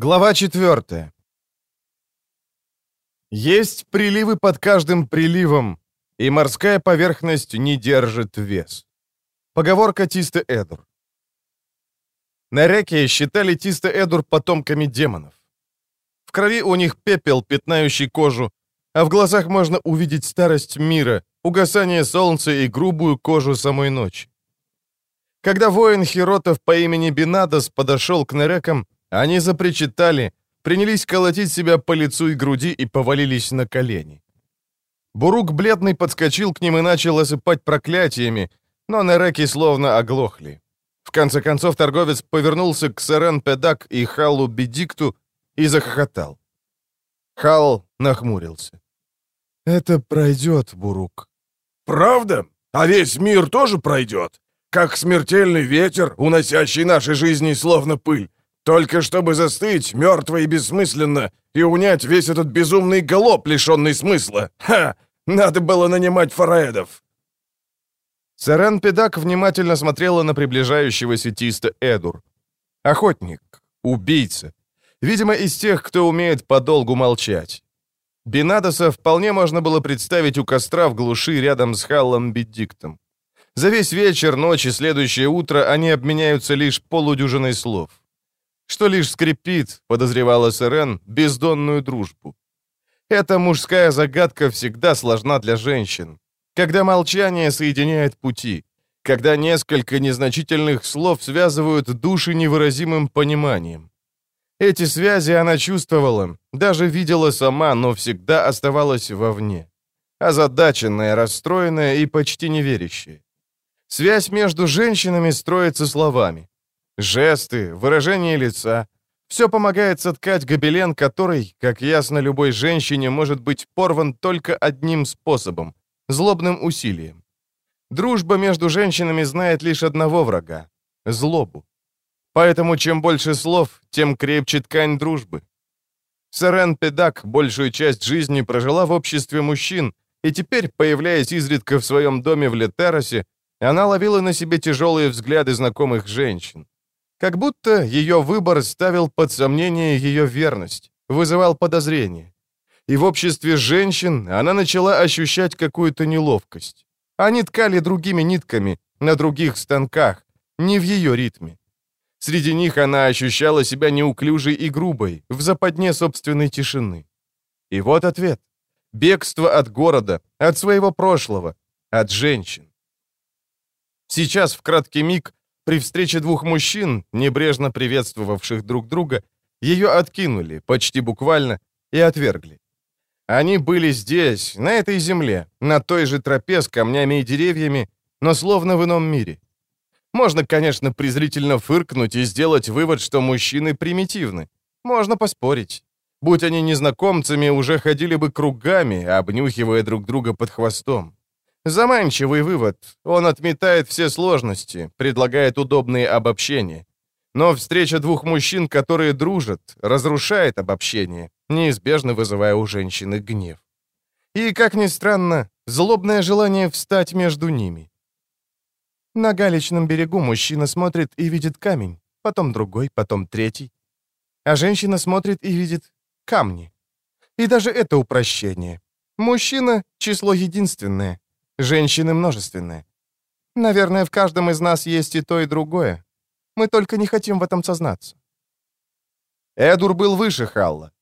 Глава 4. Есть приливы под каждым приливом, и морская поверхность не держит вес. Поговорка Тиста Эдур. На реке считали Тиста Эдур потомками демонов. В крови у них пепел, пятнающий кожу, а в глазах можно увидеть старость мира, угасание солнца и грубую кожу самой ночи. Когда воин Хиротов по имени Бинадос подошел к Нерекам, они запричитали, принялись колотить себя по лицу и груди и повалились на колени. Бурук бледный подскочил к ним и начал осыпать проклятиями, но Нереки словно оглохли. В конце концов торговец повернулся к Сарен Педак и Халу Бедикту и захохотал. Хал нахмурился. «Это пройдет, Бурук». «Правда? А весь мир тоже пройдет? Как смертельный ветер, уносящий наши жизни словно пыль. Только чтобы застыть, мертво и бессмысленно, и унять весь этот безумный галоп, лишенный смысла. Ха! Надо было нанимать фараэдов!» Сарен Педак внимательно смотрела на приближающегося Тиста Эдур. Охотник, убийца. Видимо, из тех, кто умеет подолгу молчать. Бенадоса вполне можно было представить у костра в глуши рядом с Халлом Бедиктом. За весь вечер, ночь и следующее утро они обменяются лишь полудюжиной слов что лишь скрипит, подозревала Сирен, бездонную дружбу. Эта мужская загадка всегда сложна для женщин. Когда молчание соединяет пути, когда несколько незначительных слов связывают души невыразимым пониманием. Эти связи она чувствовала, даже видела сама, но всегда оставалась вовне. Озадаченная, расстроенная и почти неверящая. Связь между женщинами строится словами. Жесты, выражение лица. Все помогает соткать гобелен, который, как ясно любой женщине, может быть порван только одним способом — злобным усилием. Дружба между женщинами знает лишь одного врага — злобу. Поэтому чем больше слов, тем крепче ткань дружбы. Сарен Педак большую часть жизни прожила в обществе мужчин, и теперь, появляясь изредка в своем доме в Летеросе, она ловила на себе тяжелые взгляды знакомых женщин. Как будто ее выбор ставил под сомнение ее верность, вызывал подозрения. И в обществе женщин она начала ощущать какую-то неловкость. Они ткали другими нитками, на других станках, не в ее ритме. Среди них она ощущала себя неуклюжей и грубой, в западне собственной тишины. И вот ответ. Бегство от города, от своего прошлого, от женщин. Сейчас, в краткий миг, при встрече двух мужчин, небрежно приветствовавших друг друга, ее откинули, почти буквально, и отвергли. Они были здесь, на этой земле, на той же тропе с камнями и деревьями, но словно в ином мире. Можно, конечно, презрительно фыркнуть и сделать вывод, что мужчины примитивны. Можно поспорить. Будь они незнакомцами, уже ходили бы кругами, обнюхивая друг друга под хвостом. Заманчивый вывод. Он отметает все сложности, предлагает удобные обобщения. Но встреча двух мужчин, которые дружат, разрушает обобщение, неизбежно вызывая у женщины гнев. И, как ни странно, злобное желание встать между ними. На галечном берегу мужчина смотрит и видит камень, потом другой, потом третий. А женщина смотрит и видит камни. И даже это упрощение. Мужчина — число единственное, Женщины множественные. Наверное, в каждом из нас есть и то, и другое. Мы только не хотим в этом сознаться. Эдур был выше Халла.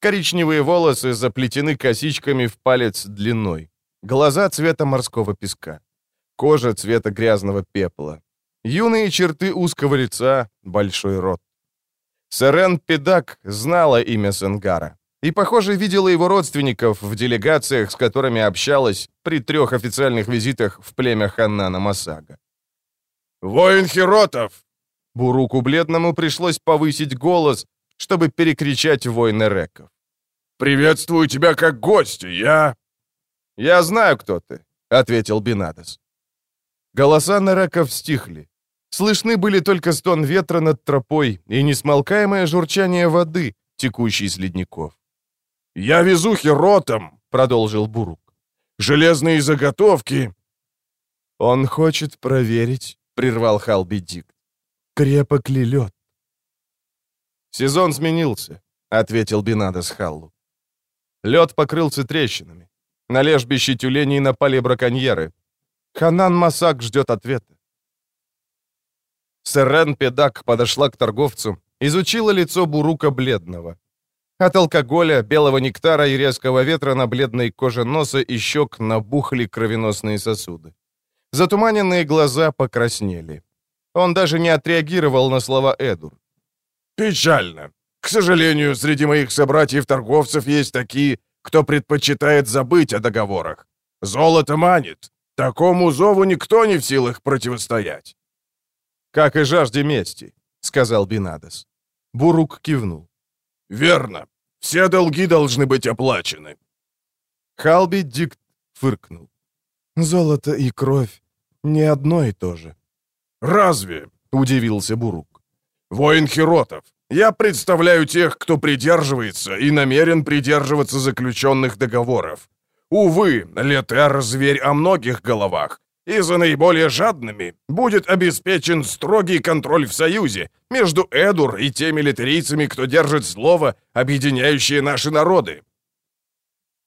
Коричневые волосы заплетены косичками в палец длиной. Глаза цвета морского песка. Кожа цвета грязного пепла. Юные черты узкого лица, большой рот. Сарен Педак знала имя Сенгара и, похоже, видела его родственников в делегациях, с которыми общалась при трех официальных визитах в племя Ханнана Масага. «Воин Хиротов!» Буруку Бледному пришлось повысить голос, чтобы перекричать войны реков. «Приветствую тебя как гостя, я...» «Я знаю, кто ты», — ответил Бинадес. Голоса Нереков стихли. Слышны были только стон ветра над тропой и несмолкаемое журчание воды, текущей с ледников. «Я везу херотам», — продолжил Бурук. «Железные заготовки». «Он хочет проверить», — прервал Халби Дик. «Крепок ли лед?» «Сезон сменился», — ответил Бинадес Халлу. Лед покрылся трещинами. На лежбище тюленей напали браконьеры. Ханан Масак ждет ответа. Сэрен Педак подошла к торговцу, изучила лицо Бурука бледного. От алкоголя, белого нектара и резкого ветра на бледной коже носа и щек набухли кровеносные сосуды. Затуманенные глаза покраснели. Он даже не отреагировал на слова Эдур. «Печально. К сожалению, среди моих собратьев-торговцев есть такие, кто предпочитает забыть о договорах. Золото манит. Такому зову никто не в силах противостоять». «Как и жажде мести», — сказал Бинадес. Бурук кивнул. «Верно. Все долги должны быть оплачены». Халби Дикт фыркнул. «Золото и кровь — не одно и то же». «Разве?» — удивился Бурук. «Воин Хиротов, я представляю тех, кто придерживается и намерен придерживаться заключенных договоров. Увы, Летер — зверь о многих головах, и за наиболее жадными будет обеспечен строгий контроль в Союзе между Эдур и теми литерийцами, кто держит слово, объединяющее наши народы».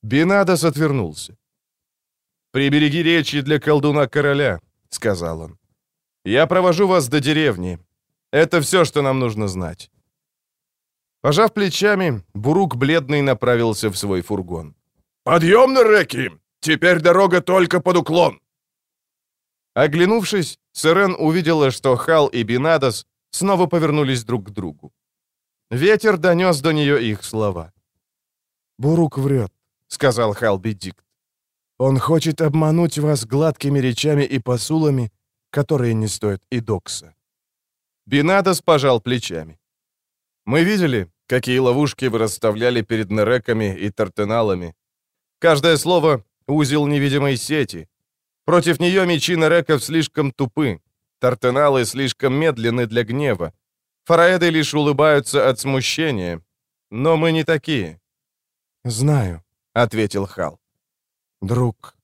Бинадос отвернулся. «Прибереги речи для колдуна короля», — сказал он. «Я провожу вас до деревни. Это все, что нам нужно знать». Пожав плечами, Бурук бледный направился в свой фургон. «Подъем на реки! Теперь дорога только под уклон!» Оглянувшись, Сирен увидела, что Хал и Бинадос снова повернулись друг к другу. Ветер донес до нее их слова. «Бурук врет», — сказал Хал Бедикт. «Он хочет обмануть вас гладкими речами и посулами, которые не стоят и докса». Бинадос пожал плечами. «Мы видели, какие ловушки вы расставляли перед нереками и тартеналами. Каждое слово — узел невидимой сети, Против нее мечи Нереков слишком тупы, тартеналы слишком медленны для гнева. Фараэды лишь улыбаются от смущения. Но мы не такие. «Знаю», — ответил Хал. «Друг,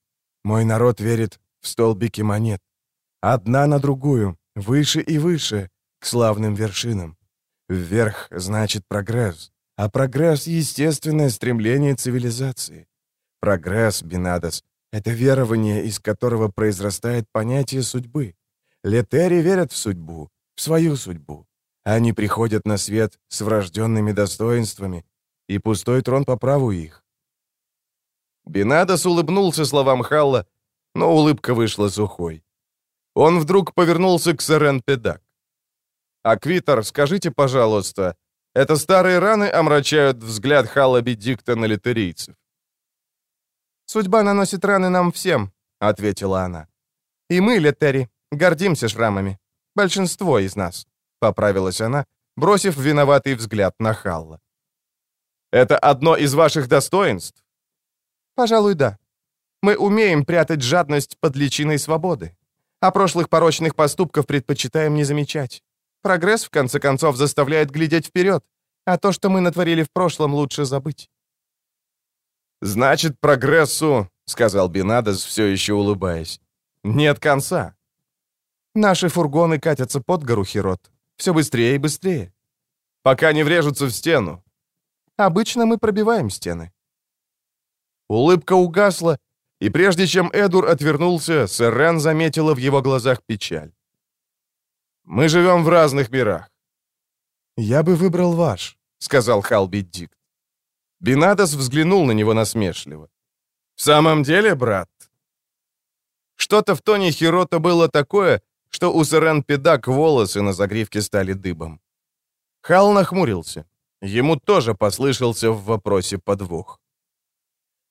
мой народ верит в столбики монет. Одна на другую, выше и выше, к славным вершинам. Вверх значит прогресс, а прогресс — естественное стремление цивилизации. Прогресс, Бинадос, это верование, из которого произрастает понятие судьбы. Летери верят в судьбу, в свою судьбу. Они приходят на свет с врожденными достоинствами, и пустой трон по праву их. Бенадос улыбнулся словам Халла, но улыбка вышла сухой. Он вдруг повернулся к Сарен Педак. «Аквитар, скажите, пожалуйста, это старые раны омрачают взгляд Халла Бедикта на литерийцев?» «Судьба наносит раны нам всем», — ответила она. «И мы, Летери, гордимся шрамами. Большинство из нас», — поправилась она, бросив виноватый взгляд на Халла. «Это одно из ваших достоинств?» «Пожалуй, да. Мы умеем прятать жадность под личиной свободы, а прошлых порочных поступков предпочитаем не замечать. Прогресс, в конце концов, заставляет глядеть вперед, а то, что мы натворили в прошлом, лучше забыть». «Значит, прогрессу», — сказал Бинадес, все еще улыбаясь, — «нет конца». «Наши фургоны катятся под гору, Хирот. Все быстрее и быстрее. Пока не врежутся в стену. Обычно мы пробиваем стены». Улыбка угасла, и прежде чем Эдур отвернулся, Сэрен заметила в его глазах печаль. «Мы живем в разных мирах». «Я бы выбрал ваш», — сказал Халби Дик. Бинадос взглянул на него насмешливо. «В самом деле, брат?» Что-то в тоне Хирота было такое, что у Сырен Педак волосы на загривке стали дыбом. Хал нахмурился. Ему тоже послышался в вопросе подвох.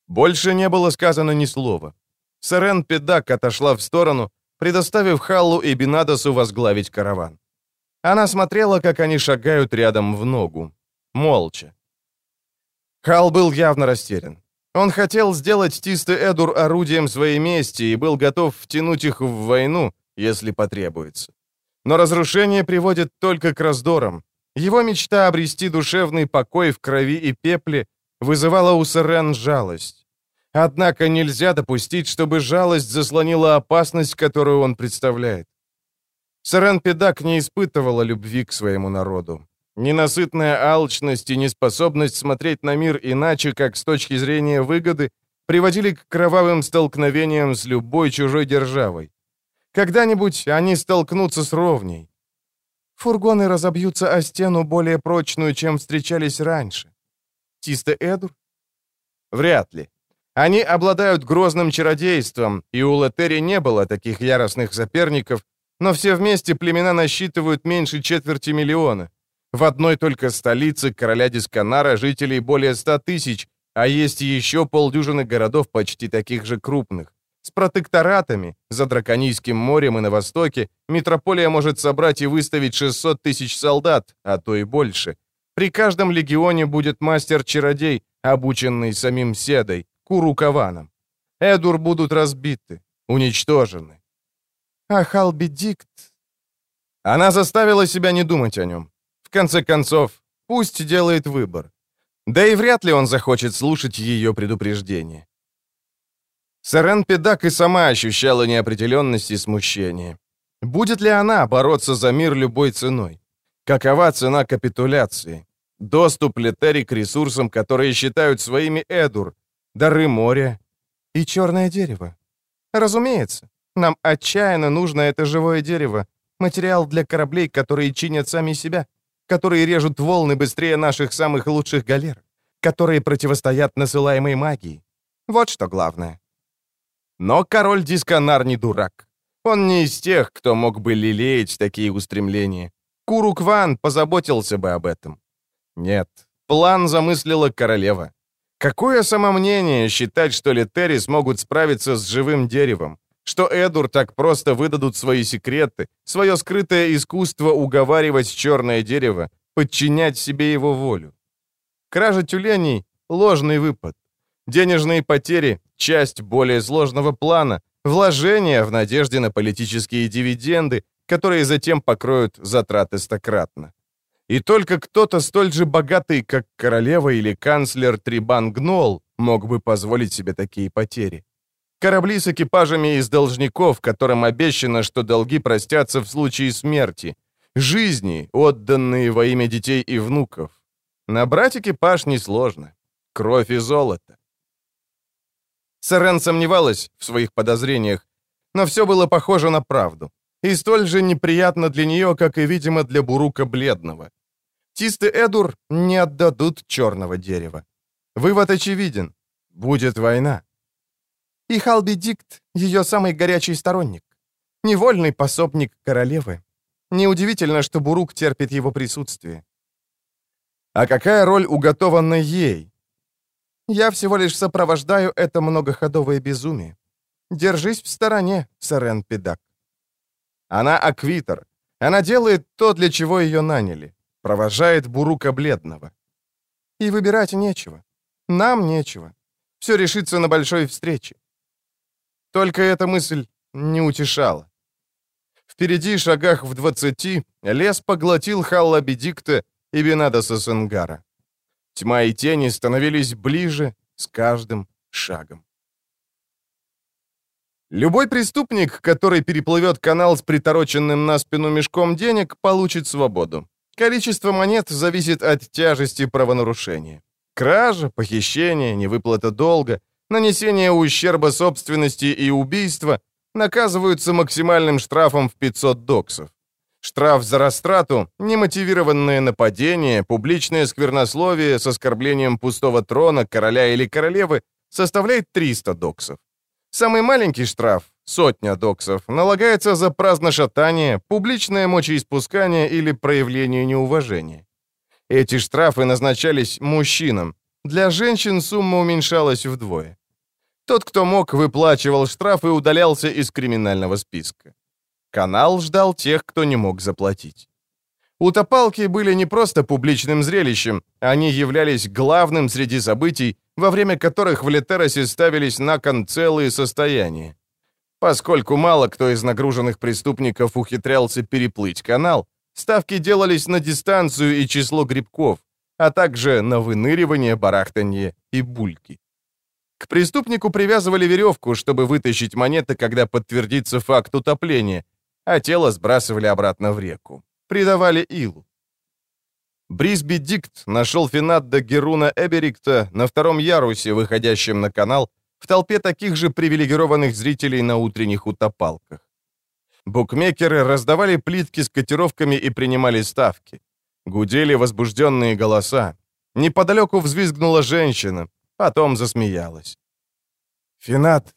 Больше не было сказано ни слова. Сырен Педак отошла в сторону, предоставив Халлу и Бинадосу возглавить караван. Она смотрела, как они шагают рядом в ногу. Молча. Хал был явно растерян. Он хотел сделать Тисты Эдур орудием своей мести и был готов втянуть их в войну, если потребуется. Но разрушение приводит только к раздорам. Его мечта обрести душевный покой в крови и пепле вызывала у Сарен жалость. Однако нельзя допустить, чтобы жалость заслонила опасность, которую он представляет. Сарен Педак не испытывала любви к своему народу. Ненасытная алчность и неспособность смотреть на мир иначе, как с точки зрения выгоды, приводили к кровавым столкновениям с любой чужой державой. Когда-нибудь они столкнутся с ровней. Фургоны разобьются о стену более прочную, чем встречались раньше. Тисто Эдур? Вряд ли. Они обладают грозным чародейством, и у Летери не было таких яростных соперников, но все вместе племена насчитывают меньше четверти миллиона. В одной только столице короля Дисканара жителей более ста тысяч, а есть еще полдюжины городов почти таких же крупных. С протекторатами, за Драконийским морем и на востоке, метрополия может собрать и выставить 600 тысяч солдат, а то и больше. При каждом легионе будет мастер-чародей, обученный самим Седой, Курукаваном. Эдур будут разбиты, уничтожены. А Халби Дикт... Она заставила себя не думать о нем конце концов, пусть делает выбор. Да и вряд ли он захочет слушать ее предупреждение. Сарен Педак и сама ощущала неопределенность и смущение. Будет ли она бороться за мир любой ценой? Какова цена капитуляции? Доступ Летери к ресурсам, которые считают своими Эдур, дары моря и черное дерево. Разумеется, нам отчаянно нужно это живое дерево, материал для кораблей, которые чинят сами себя которые режут волны быстрее наших самых лучших галер, которые противостоят насылаемой магии. Вот что главное. Но король Дисканар не дурак. Он не из тех, кто мог бы лелеять такие устремления. Курукван позаботился бы об этом. Нет, план замыслила королева. Какое самомнение считать, что летери смогут справиться с живым деревом, что Эдур так просто выдадут свои секреты, свое скрытое искусство уговаривать черное дерево, подчинять себе его волю. Кража тюленей — ложный выпад. Денежные потери — часть более сложного плана, вложения в надежде на политические дивиденды, которые затем покроют затраты стократно. И только кто-то столь же богатый, как королева или канцлер Трибан Гнол, мог бы позволить себе такие потери. Корабли с экипажами из должников, которым обещано, что долги простятся в случае смерти. Жизни, отданные во имя детей и внуков. Набрать экипаж несложно. Кровь и золото. Сарен сомневалась в своих подозрениях, но все было похоже на правду. И столь же неприятно для нее, как и, видимо, для Бурука Бледного. Тисты Эдур не отдадут черного дерева. Вывод очевиден. Будет война. И Халби Дикт — ее самый горячий сторонник. Невольный пособник королевы. Неудивительно, что Бурук терпит его присутствие. А какая роль уготована ей? Я всего лишь сопровождаю это многоходовое безумие. Держись в стороне, Сарен Педак. Она аквитер. Она делает то, для чего ее наняли. Провожает Бурука Бледного. И выбирать нечего. Нам нечего. Все решится на большой встрече. Только эта мысль не утешала. Впереди, шагах в двадцати, лес поглотил Халла Бедикта и Бенадаса Сенгара. Тьма и тени становились ближе с каждым шагом. Любой преступник, который переплывет канал с притороченным на спину мешком денег, получит свободу. Количество монет зависит от тяжести правонарушения. Кража, похищение, невыплата долга нанесение ущерба собственности и убийство наказываются максимальным штрафом в 500 доксов. Штраф за растрату, немотивированное нападение, публичное сквернословие с оскорблением пустого трона, короля или королевы составляет 300 доксов. Самый маленький штраф, сотня доксов, налагается за праздношатание, публичное мочеиспускание или проявление неуважения. Эти штрафы назначались мужчинам. Для женщин сумма уменьшалась вдвое. Тот, кто мог, выплачивал штраф и удалялся из криминального списка. Канал ждал тех, кто не мог заплатить. Утопалки были не просто публичным зрелищем, они являлись главным среди событий, во время которых в Летеросе ставились на кон целые состояния. Поскольку мало кто из нагруженных преступников ухитрялся переплыть канал, ставки делались на дистанцию и число грибков, а также на выныривание, барахтанье и бульки. К преступнику привязывали веревку, чтобы вытащить монеты, когда подтвердится факт утопления, а тело сбрасывали обратно в реку. Придавали илу. Брисби Дикт нашел Финадда Геруна Эберикта на втором ярусе, выходящем на канал, в толпе таких же привилегированных зрителей на утренних утопалках. Букмекеры раздавали плитки с котировками и принимали ставки. Гудели возбужденные голоса. Неподалеку взвизгнула женщина, потом засмеялась. «Финат!»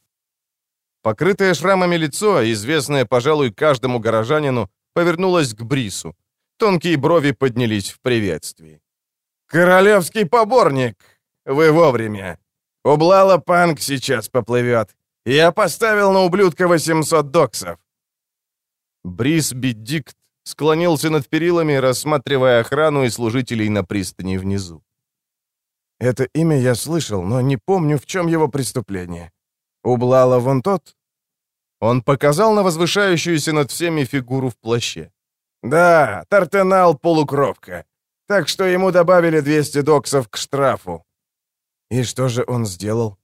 Покрытое шрамами лицо, известное, пожалуй, каждому горожанину, повернулось к Брису. Тонкие брови поднялись в приветствии. «Королевский поборник! Вы вовремя! Ублала Панк сейчас поплывет. Я поставил на ублюдка 800 доксов!» Брис Биддикт склонился над перилами, рассматривая охрану и служителей на пристани внизу. «Это имя я слышал, но не помню, в чем его преступление. Ублала вон тот?» Он показал на возвышающуюся над всеми фигуру в плаще. «Да, Тартенал полукровка. Так что ему добавили 200 доксов к штрафу». «И что же он сделал?»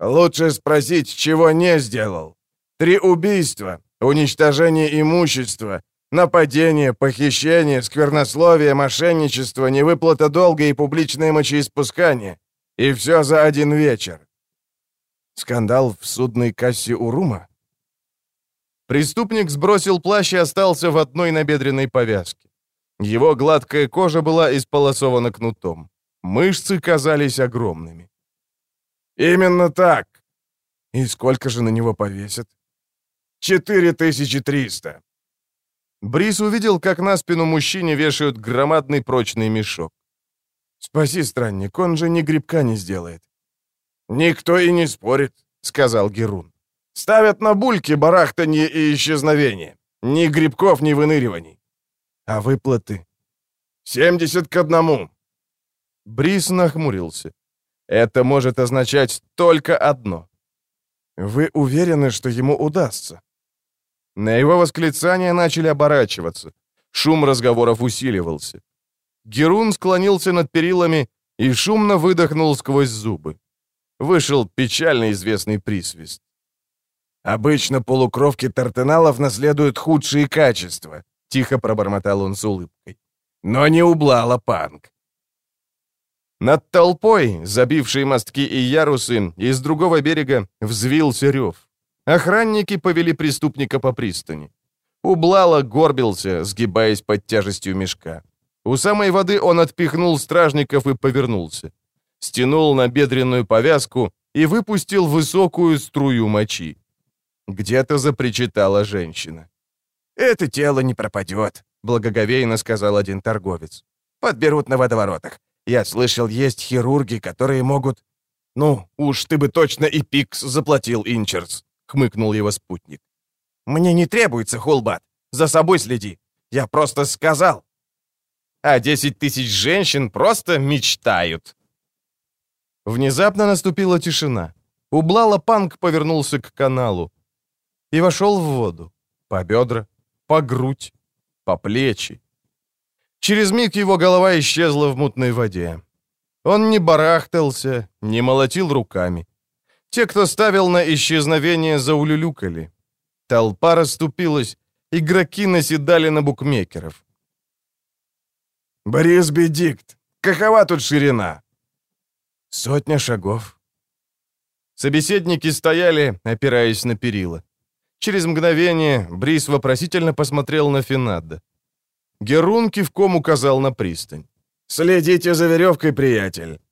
«Лучше спросить, чего не сделал. Три убийства, уничтожение имущества, нападение, похищение, сквернословие, мошенничество, невыплата долга и публичное мочеиспускание. И все за один вечер». «Скандал в судной кассе Урума?» Преступник сбросил плащ и остался в одной набедренной повязке. Его гладкая кожа была исполосована кнутом. Мышцы казались огромными. «Именно так!» «И сколько же на него повесят?» «Четыре тысячи триста!» Брис увидел, как на спину мужчине вешают громадный прочный мешок. «Спаси, странник, он же ни грибка не сделает». «Никто и не спорит», — сказал Герун. Ставят на бульки барахтанье и исчезновение. Ни грибков, ни выныриваний. А выплаты? 70 к одному. Брис нахмурился. Это может означать только одно. Вы уверены, что ему удастся? На его восклицания начали оборачиваться. Шум разговоров усиливался. Герун склонился над перилами и шумно выдохнул сквозь зубы. Вышел печально известный присвист. Обычно полукровки тартеналов наследуют худшие качества», — тихо пробормотал он с улыбкой. «Но не ублала панк». Над толпой, забившей мостки и ярусы, из другого берега взвился рев. Охранники повели преступника по пристани. Ублала горбился, сгибаясь под тяжестью мешка. У самой воды он отпихнул стражников и повернулся. Стянул на бедренную повязку и выпустил высокую струю мочи. Где-то запричитала женщина. «Это тело не пропадет», — благоговейно сказал один торговец. «Подберут на водоворотах. Я слышал, есть хирурги, которые могут...» «Ну, уж ты бы точно и пикс заплатил, Инчерс», — хмыкнул его спутник. «Мне не требуется, Холбат. За собой следи. Я просто сказал». «А десять тысяч женщин просто мечтают». Внезапно наступила тишина. Ублала Панк повернулся к каналу и вошел в воду. По бедра, по грудь, по плечи. Через миг его голова исчезла в мутной воде. Он не барахтался, не молотил руками. Те, кто ставил на исчезновение, заулюлюкали. Толпа расступилась, игроки наседали на букмекеров. «Борис Бедикт, какова тут ширина?» «Сотня шагов». Собеседники стояли, опираясь на перила. Через мгновение Брис вопросительно посмотрел на Финадда. Герун кивком указал на пристань. «Следите за веревкой, приятель!»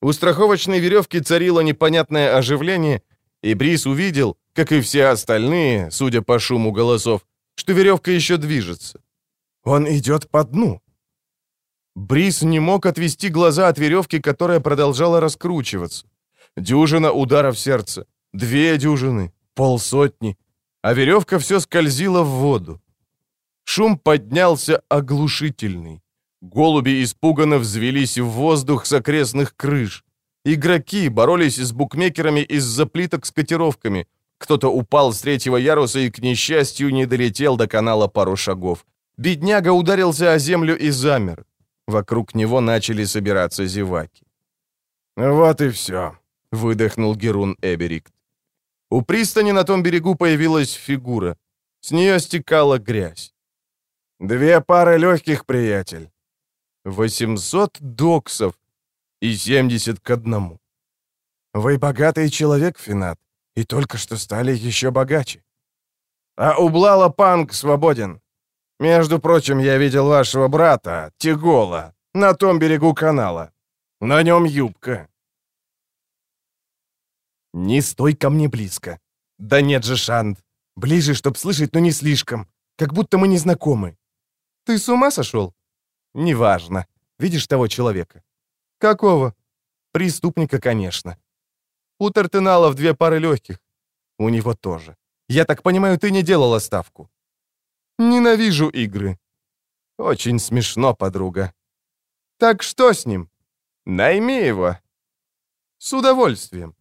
У страховочной веревки царило непонятное оживление, и Брис увидел, как и все остальные, судя по шуму голосов, что веревка еще движется. «Он идет по дну!» Брис не мог отвести глаза от веревки, которая продолжала раскручиваться. Дюжина ударов сердца, две дюжины, полсотни, а веревка все скользила в воду. Шум поднялся оглушительный. Голуби испуганно взвелись в воздух с окрестных крыш. Игроки боролись с букмекерами из-за плиток с котировками. Кто-то упал с третьего яруса и, к несчастью, не долетел до канала пару шагов. Бедняга ударился о землю и замер. Вокруг него начали собираться зеваки. «Вот и все», — выдохнул Герун Эберикт. У пристани на том берегу появилась фигура. С нее стекала грязь. «Две пары легких, приятель». 800 доксов и 70 к одному. Вы богатый человек, Финат, и только что стали еще богаче. А Ублала Панк свободен. Между прочим, я видел вашего брата, Тигола, на том берегу канала. На нем юбка. Не стой ко мне близко. Да нет же, Шанд. Ближе, чтоб слышать, но не слишком. Как будто мы не знакомы. Ты с ума сошел? Неважно. Видишь того человека? Какого? Преступника, конечно. У Тартеналов две пары легких. У него тоже. Я так понимаю, ты не делала ставку. Ненавижу игры. Очень смешно, подруга. Так что с ним? Найми его. С удовольствием.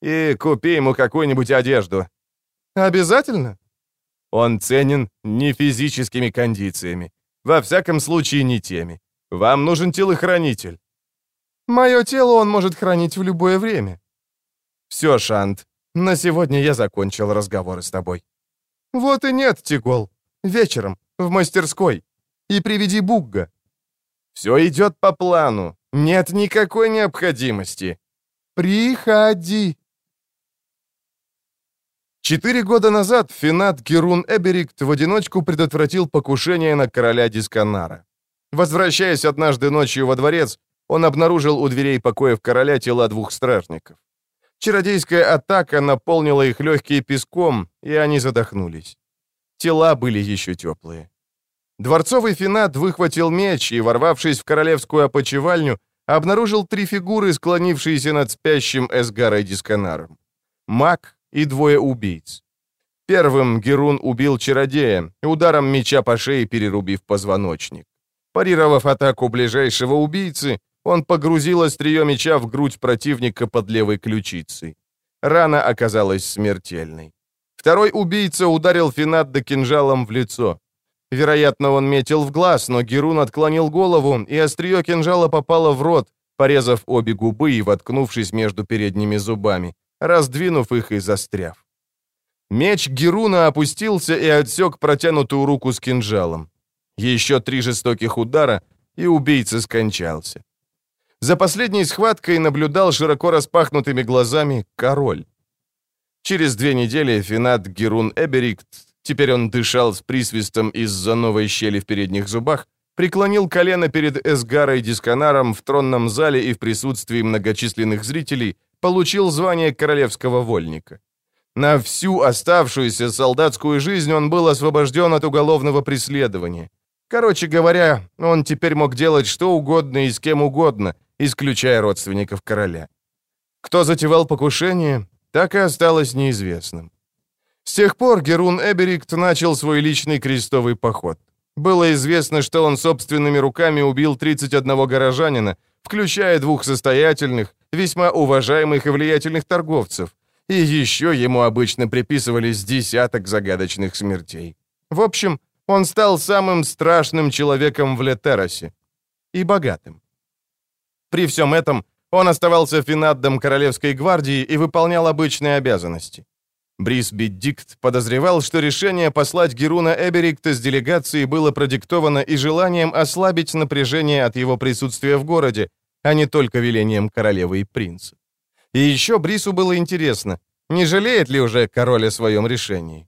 И купи ему какую-нибудь одежду. Обязательно? Он ценен не физическими кондициями. Во всяком случае, не теми. Вам нужен телохранитель. Мое тело он может хранить в любое время. Все, Шант, на сегодня я закончил разговоры с тобой. Вот и нет, Тигол. Вечером, в мастерской. И приведи Бугга. Все идет по плану. Нет никакой необходимости. Приходи. Четыре года назад Финат Герун Эберикт в одиночку предотвратил покушение на короля Дисканара. Возвращаясь однажды ночью во дворец, он обнаружил у дверей покоев короля тела двух стражников. Чародейская атака наполнила их легкие песком, и они задохнулись. Тела были еще теплые. Дворцовый Финат выхватил меч и, ворвавшись в королевскую опочивальню, обнаружил три фигуры, склонившиеся над спящим Эсгарой Дисканаром. Маг, и двое убийц. Первым Герун убил чародея, ударом меча по шее перерубив позвоночник. Парировав атаку ближайшего убийцы, он погрузил острие меча в грудь противника под левой ключицей. Рана оказалась смертельной. Второй убийца ударил Финадда кинжалом в лицо. Вероятно, он метил в глаз, но Герун отклонил голову, и острие кинжала попало в рот, порезав обе губы и воткнувшись между передними зубами раздвинув их и застряв. Меч Геруна опустился и отсек протянутую руку с кинжалом. Еще три жестоких удара, и убийца скончался. За последней схваткой наблюдал широко распахнутыми глазами король. Через две недели Финат Герун Эберикт, теперь он дышал с присвистом из-за новой щели в передних зубах, преклонил колено перед Эсгарой Дисканаром в тронном зале и в присутствии многочисленных зрителей получил звание королевского вольника. На всю оставшуюся солдатскую жизнь он был освобожден от уголовного преследования. Короче говоря, он теперь мог делать что угодно и с кем угодно, исключая родственников короля. Кто затевал покушение, так и осталось неизвестным. С тех пор Герун Эберикт начал свой личный крестовый поход. Было известно, что он собственными руками убил 31 горожанина, включая двух состоятельных, весьма уважаемых и влиятельных торговцев. И еще ему обычно приписывались десяток загадочных смертей. В общем, он стал самым страшным человеком в Летеросе. И богатым. При всем этом он оставался финаддом Королевской гвардии и выполнял обычные обязанности. Брис Биддикт подозревал, что решение послать Геруна Эберикта с делегацией было продиктовано и желанием ослабить напряжение от его присутствия в городе, а не только велением королевы и принца. И еще Брису было интересно, не жалеет ли уже король о своем решении.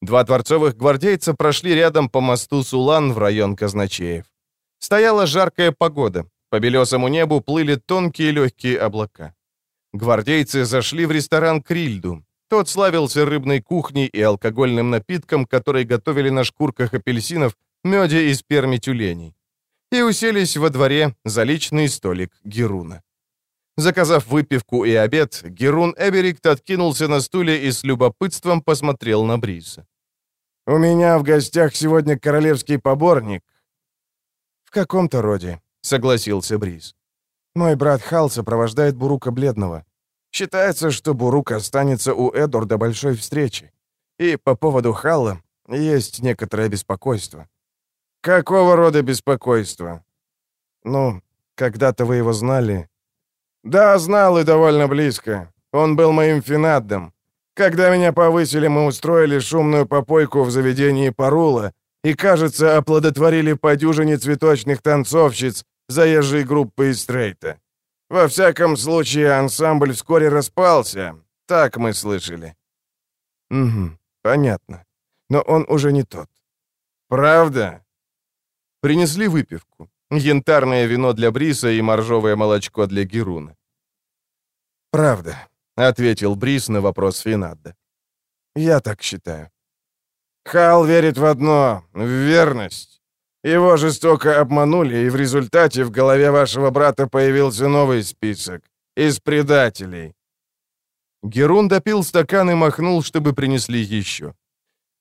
Два дворцовых гвардейца прошли рядом по мосту Сулан в район казначеев. Стояла жаркая погода, по белесому небу плыли тонкие легкие облака. Гвардейцы зашли в ресторан Крильду. Тот славился рыбной кухней и алкогольным напитком, который готовили на шкурках апельсинов, меде и сперме тюленей и уселись во дворе за личный столик Геруна. Заказав выпивку и обед, Герун Эберикт откинулся на стуле и с любопытством посмотрел на Бриса. «У меня в гостях сегодня королевский поборник». «В каком-то роде», — согласился Брис. «Мой брат Хал сопровождает Бурука Бледного. Считается, что Бурук останется у Эдор до большой встречи. И по поводу Халла есть некоторое беспокойство. «Какого рода беспокойство?» «Ну, когда-то вы его знали». «Да, знал и довольно близко. Он был моим финаддом. Когда меня повысили, мы устроили шумную попойку в заведении Парула, и, кажется, оплодотворили по дюжине цветочных танцовщиц заезжей группы из Стрейта. Во всяком случае, ансамбль вскоре распался. Так мы слышали. Угу, понятно. Но он уже не тот. Правда? Принесли выпивку. Янтарное вино для Бриса и моржовое молочко для Геруна. «Правда», — ответил Брис на вопрос Финадда. «Я так считаю». «Хал верит в одно — в верность. Его жестоко обманули, и в результате в голове вашего брата появился новый список. Из предателей». Герун допил стакан и махнул, чтобы принесли еще.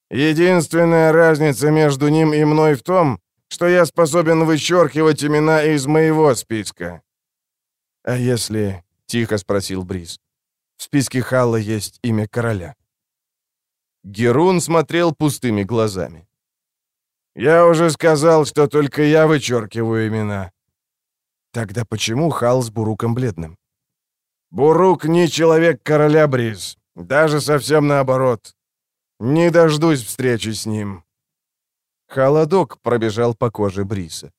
«Единственная разница между ним и мной в том, что я способен вычеркивать имена из моего списка». «А если...» — тихо спросил Бриз. «В списке Халла есть имя короля». Герун смотрел пустыми глазами. «Я уже сказал, что только я вычеркиваю имена». «Тогда почему Хал с Буруком бледным?» «Бурук не человек короля, Бриз. Даже совсем наоборот. Не дождусь встречи с ним». Холодок пробежал по коже Бриса.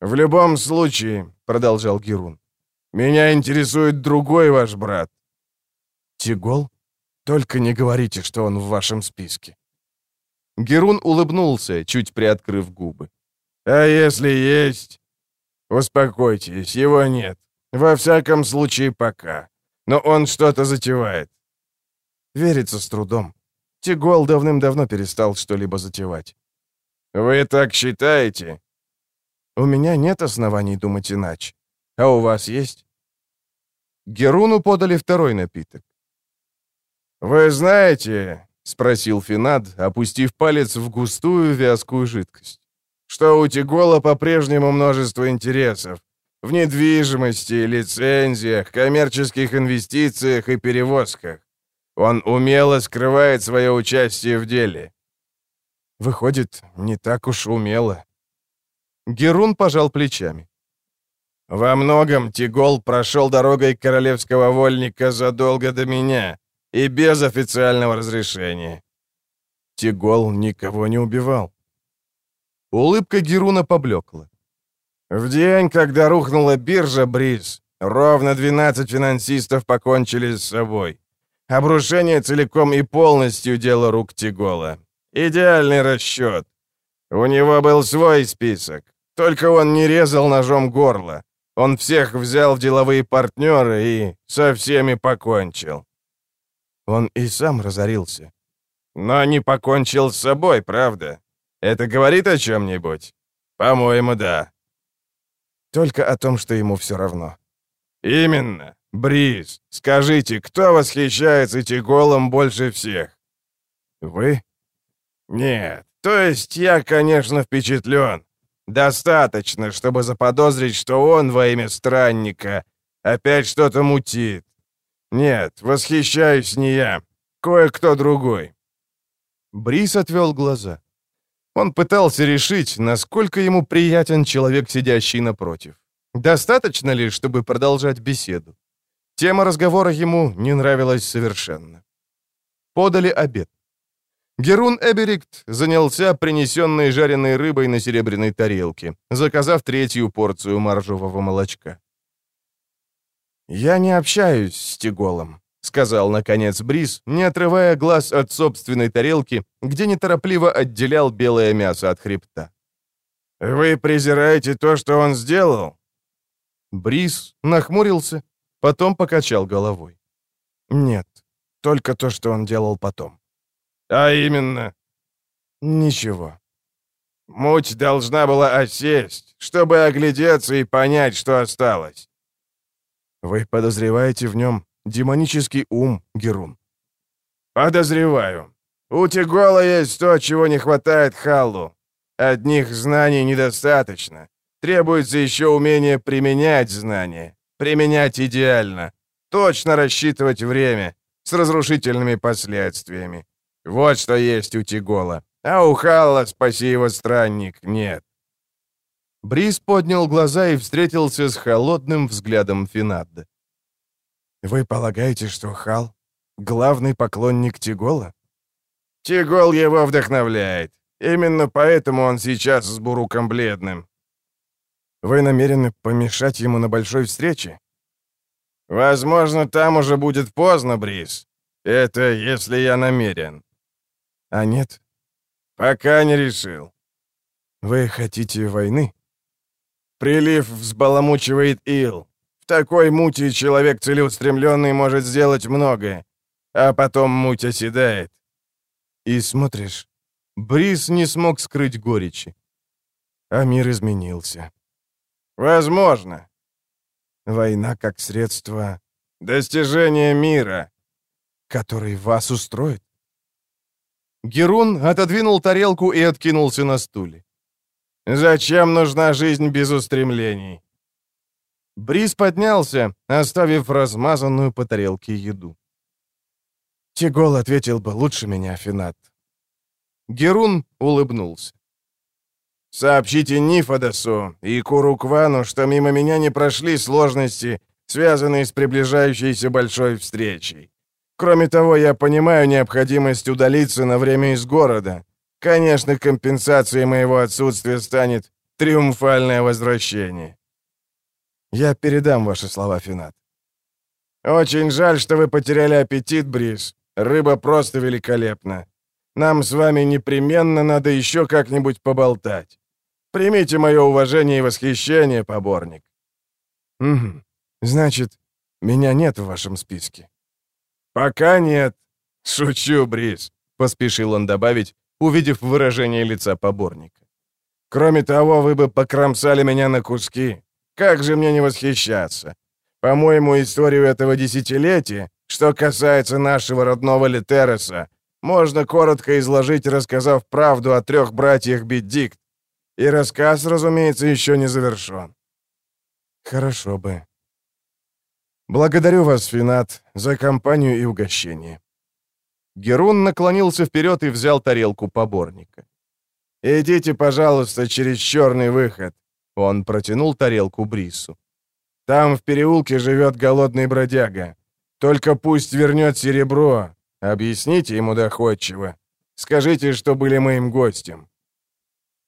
«В любом случае», — продолжал Герун, — «меня интересует другой ваш брат». «Тигол?» Только не говорите, что он в вашем списке». Герун улыбнулся, чуть приоткрыв губы. «А если есть?» «Успокойтесь, его нет. Во всяком случае, пока. Но он что-то затевает». Верится с трудом. Тигол давным-давно перестал что-либо затевать. «Вы так считаете?» «У меня нет оснований думать иначе. А у вас есть?» Геруну подали второй напиток. «Вы знаете, — спросил Финад, опустив палец в густую вязкую жидкость, — что у Тигола по-прежнему множество интересов в недвижимости, лицензиях, коммерческих инвестициях и перевозках. Он умело скрывает свое участие в деле». «Выходит, не так уж умело». Герун пожал плечами. «Во многом Тигол прошел дорогой королевского вольника задолго до меня» И без официального разрешения. Тигол никого не убивал. Улыбка Геруна поблекла. В день, когда рухнула биржа Бриз, ровно 12 финансистов покончили с собой. Обрушение целиком и полностью дело рук Тигола. Идеальный расчет. У него был свой список. Только он не резал ножом горло. Он всех взял в деловые партнеры и со всеми покончил. Он и сам разорился. Но не покончил с собой, правда? Это говорит о чем-нибудь? По-моему, да. Только о том, что ему все равно. Именно. Бриз, скажите, кто восхищается Тиголом больше всех? Вы? Нет. То есть я, конечно, впечатлен. Достаточно, чтобы заподозрить, что он во имя странника опять что-то мутит. «Нет, восхищаюсь не я. Кое-кто другой». Брис отвел глаза. Он пытался решить, насколько ему приятен человек, сидящий напротив. Достаточно ли, чтобы продолжать беседу? Тема разговора ему не нравилась совершенно. Подали обед. Герун Эберикт занялся принесенной жареной рыбой на серебряной тарелке, заказав третью порцию моржового молочка. «Я не общаюсь с Тиголом», — сказал, наконец, Брис, не отрывая глаз от собственной тарелки, где неторопливо отделял белое мясо от хребта. «Вы презираете то, что он сделал?» Брис нахмурился, потом покачал головой. «Нет, только то, что он делал потом». «А именно?» «Ничего». «Муть должна была осесть, чтобы оглядеться и понять, что осталось. Вы подозреваете в нем демонический ум, Герун? Подозреваю. У Тигола есть то, чего не хватает Халлу. Одних знаний недостаточно. Требуется еще умение применять знания. Применять идеально. Точно рассчитывать время. С разрушительными последствиями. Вот что есть у Тигола. А у Халла, спаси его странник, нет. Бриз поднял глаза и встретился с холодным взглядом Финадда. «Вы полагаете, что Хал — главный поклонник Тигола?» «Тигол его вдохновляет. Именно поэтому он сейчас с Буруком бледным. Вы намерены помешать ему на большой встрече? Возможно, там уже будет поздно, Брис. Это если я намерен. А нет? Пока не решил. Вы хотите войны? Прилив взбаламучивает ил. В такой мути человек целеустремленный может сделать многое, а потом муть оседает. И смотришь, Брис не смог скрыть горечи. А мир изменился. Возможно. Война как средство... Достижения мира. Который вас устроит? Герун отодвинул тарелку и откинулся на стуле. «Зачем нужна жизнь без устремлений?» Бриз поднялся, оставив размазанную по тарелке еду. Тигол ответил бы лучше меня, Финат. Герун улыбнулся. «Сообщите Нифодосу и Куруквану, что мимо меня не прошли сложности, связанные с приближающейся большой встречей. Кроме того, я понимаю необходимость удалиться на время из города. Конечно, компенсацией моего отсутствия станет триумфальное возвращение. Я передам ваши слова, Финат. Очень жаль, что вы потеряли аппетит, Брис. Рыба просто великолепна. Нам с вами непременно надо еще как-нибудь поболтать. Примите мое уважение и восхищение, поборник. Угу. Значит, меня нет в вашем списке. «Пока нет». «Шучу, Брис», — поспешил он добавить, увидев выражение лица поборника. «Кроме того, вы бы покромсали меня на куски. Как же мне не восхищаться? По-моему, историю этого десятилетия, что касается нашего родного Литереса, можно коротко изложить, рассказав правду о трех братьях Беддикт. И рассказ, разумеется, еще не завершен». «Хорошо бы», «Благодарю вас, Финат, за компанию и угощение». Герун наклонился вперед и взял тарелку поборника. «Идите, пожалуйста, через черный выход». Он протянул тарелку Брису. «Там в переулке живет голодный бродяга. Только пусть вернет серебро. Объясните ему доходчиво. Скажите, что были моим гостем».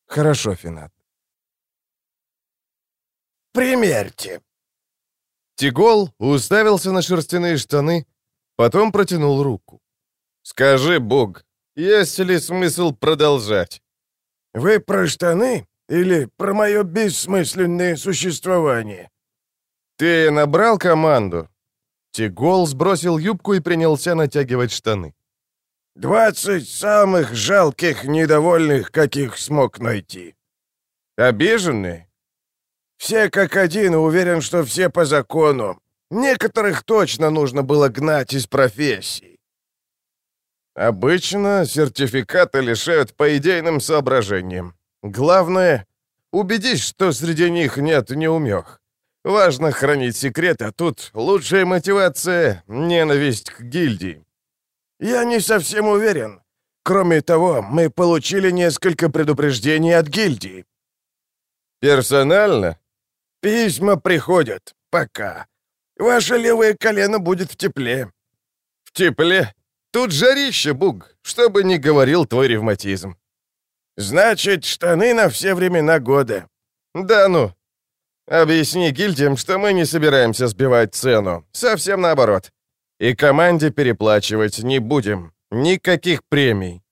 «Хорошо, Финат». «Примерьте», Тигол уставился на шерстяные штаны, потом протянул руку. «Скажи, Бог, есть ли смысл продолжать?» «Вы про штаны или про мое бессмысленное существование?» «Ты набрал команду?» Тигол сбросил юбку и принялся натягивать штаны. «Двадцать самых жалких недовольных, каких смог найти». «Обиженные?» Все как один, уверен, что все по закону. Некоторых точно нужно было гнать из профессии. Обычно сертификаты лишают по идейным соображениям. Главное, убедись, что среди них нет неумех. Важно хранить секрет, а тут лучшая мотивация — ненависть к гильдии. Я не совсем уверен. Кроме того, мы получили несколько предупреждений от гильдии. Персонально? Письма приходят. Пока. Ваше левое колено будет в тепле». «В тепле? Тут жарище, Буг, что бы ни говорил твой ревматизм». «Значит, штаны на все времена года». «Да ну. Объясни гильдиям, что мы не собираемся сбивать цену. Совсем наоборот. И команде переплачивать не будем. Никаких премий».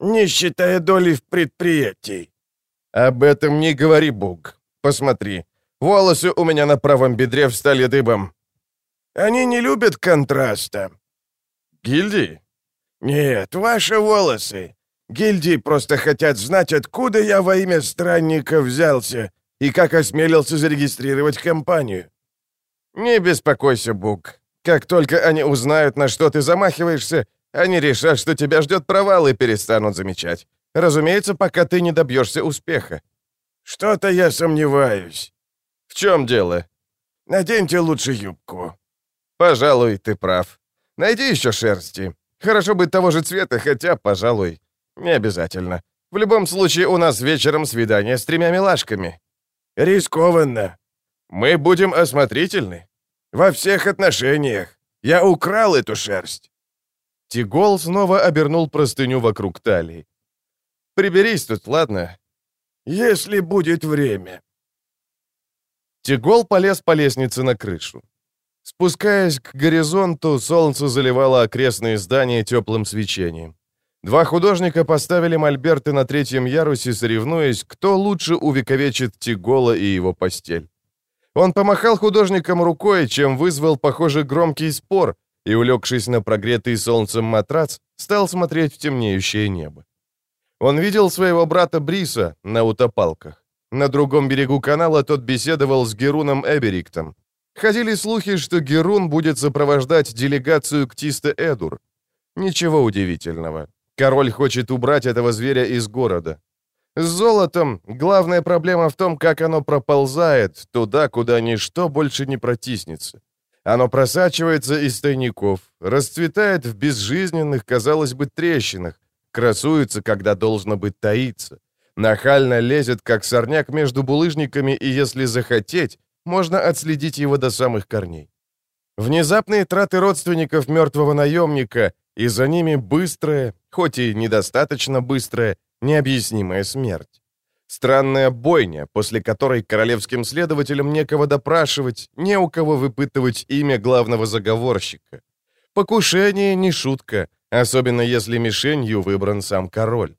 «Не считая доли в предприятии». «Об этом не говори, Буг. Посмотри, Волосы у меня на правом бедре встали дыбом». «Они не любят контраста». «Гильдии?» «Нет, ваши волосы. Гильдии просто хотят знать, откуда я во имя странника взялся и как осмелился зарегистрировать компанию». «Не беспокойся, Бук. Как только они узнают, на что ты замахиваешься, они решат, что тебя ждет провал и перестанут замечать. Разумеется, пока ты не добьешься успеха». «Что-то я сомневаюсь». «В чем дело?» «Наденьте лучше юбку». «Пожалуй, ты прав. Найди еще шерсти. Хорошо быть того же цвета, хотя, пожалуй, не обязательно. В любом случае, у нас вечером свидание с тремя милашками». «Рискованно». «Мы будем осмотрительны». «Во всех отношениях. Я украл эту шерсть». Тигол снова обернул простыню вокруг талии. Приберись тут, ладно? Если будет время. Тигол полез по лестнице на крышу. Спускаясь к горизонту, солнце заливало окрестные здания теплым свечением. Два художника поставили мольберты на третьем ярусе, соревнуясь, кто лучше увековечит Тигола и его постель. Он помахал художникам рукой, чем вызвал, похоже, громкий спор, и, улегшись на прогретый солнцем матрац, стал смотреть в темнеющее небо. Он видел своего брата Бриса на утопалках. На другом берегу канала тот беседовал с Геруном Эбериктом. Ходили слухи, что Герун будет сопровождать делегацию к Тисте-Эдур. Ничего удивительного. Король хочет убрать этого зверя из города. С золотом главная проблема в том, как оно проползает туда, куда ничто больше не протиснется. Оно просачивается из тайников, расцветает в безжизненных, казалось бы, трещинах, красуется, когда должно быть таиться. Нахально лезет, как сорняк между булыжниками, и если захотеть, можно отследить его до самых корней. Внезапные траты родственников мертвого наемника, и за ними быстрая, хоть и недостаточно быстрая, необъяснимая смерть. Странная бойня, после которой королевским следователям некого допрашивать, не у кого выпытывать имя главного заговорщика. Покушение не шутка, особенно если мишенью выбран сам король.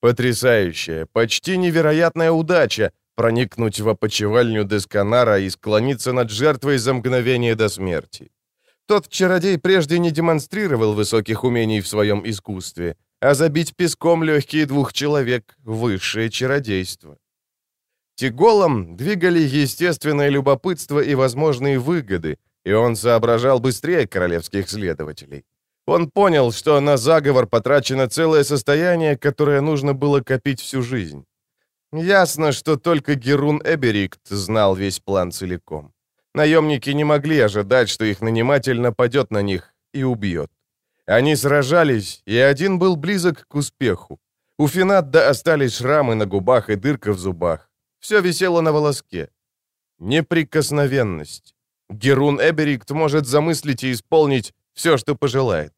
Потрясающая, почти невероятная удача проникнуть в опочивальню Десканара и склониться над жертвой за мгновение до смерти. Тот чародей прежде не демонстрировал высоких умений в своем искусстве, а забить песком легкие двух человек — высшее чародейство. Тиголом двигали естественное любопытство и возможные выгоды, и он соображал быстрее королевских следователей. Он понял, что на заговор потрачено целое состояние, которое нужно было копить всю жизнь. Ясно, что только Герун Эберикт знал весь план целиком. Наемники не могли ожидать, что их наниматель нападет на них и убьет. Они сражались, и один был близок к успеху. У Финадда остались шрамы на губах и дырка в зубах. Все висело на волоске. Неприкосновенность. Герун Эберикт может замыслить и исполнить все, что пожелает.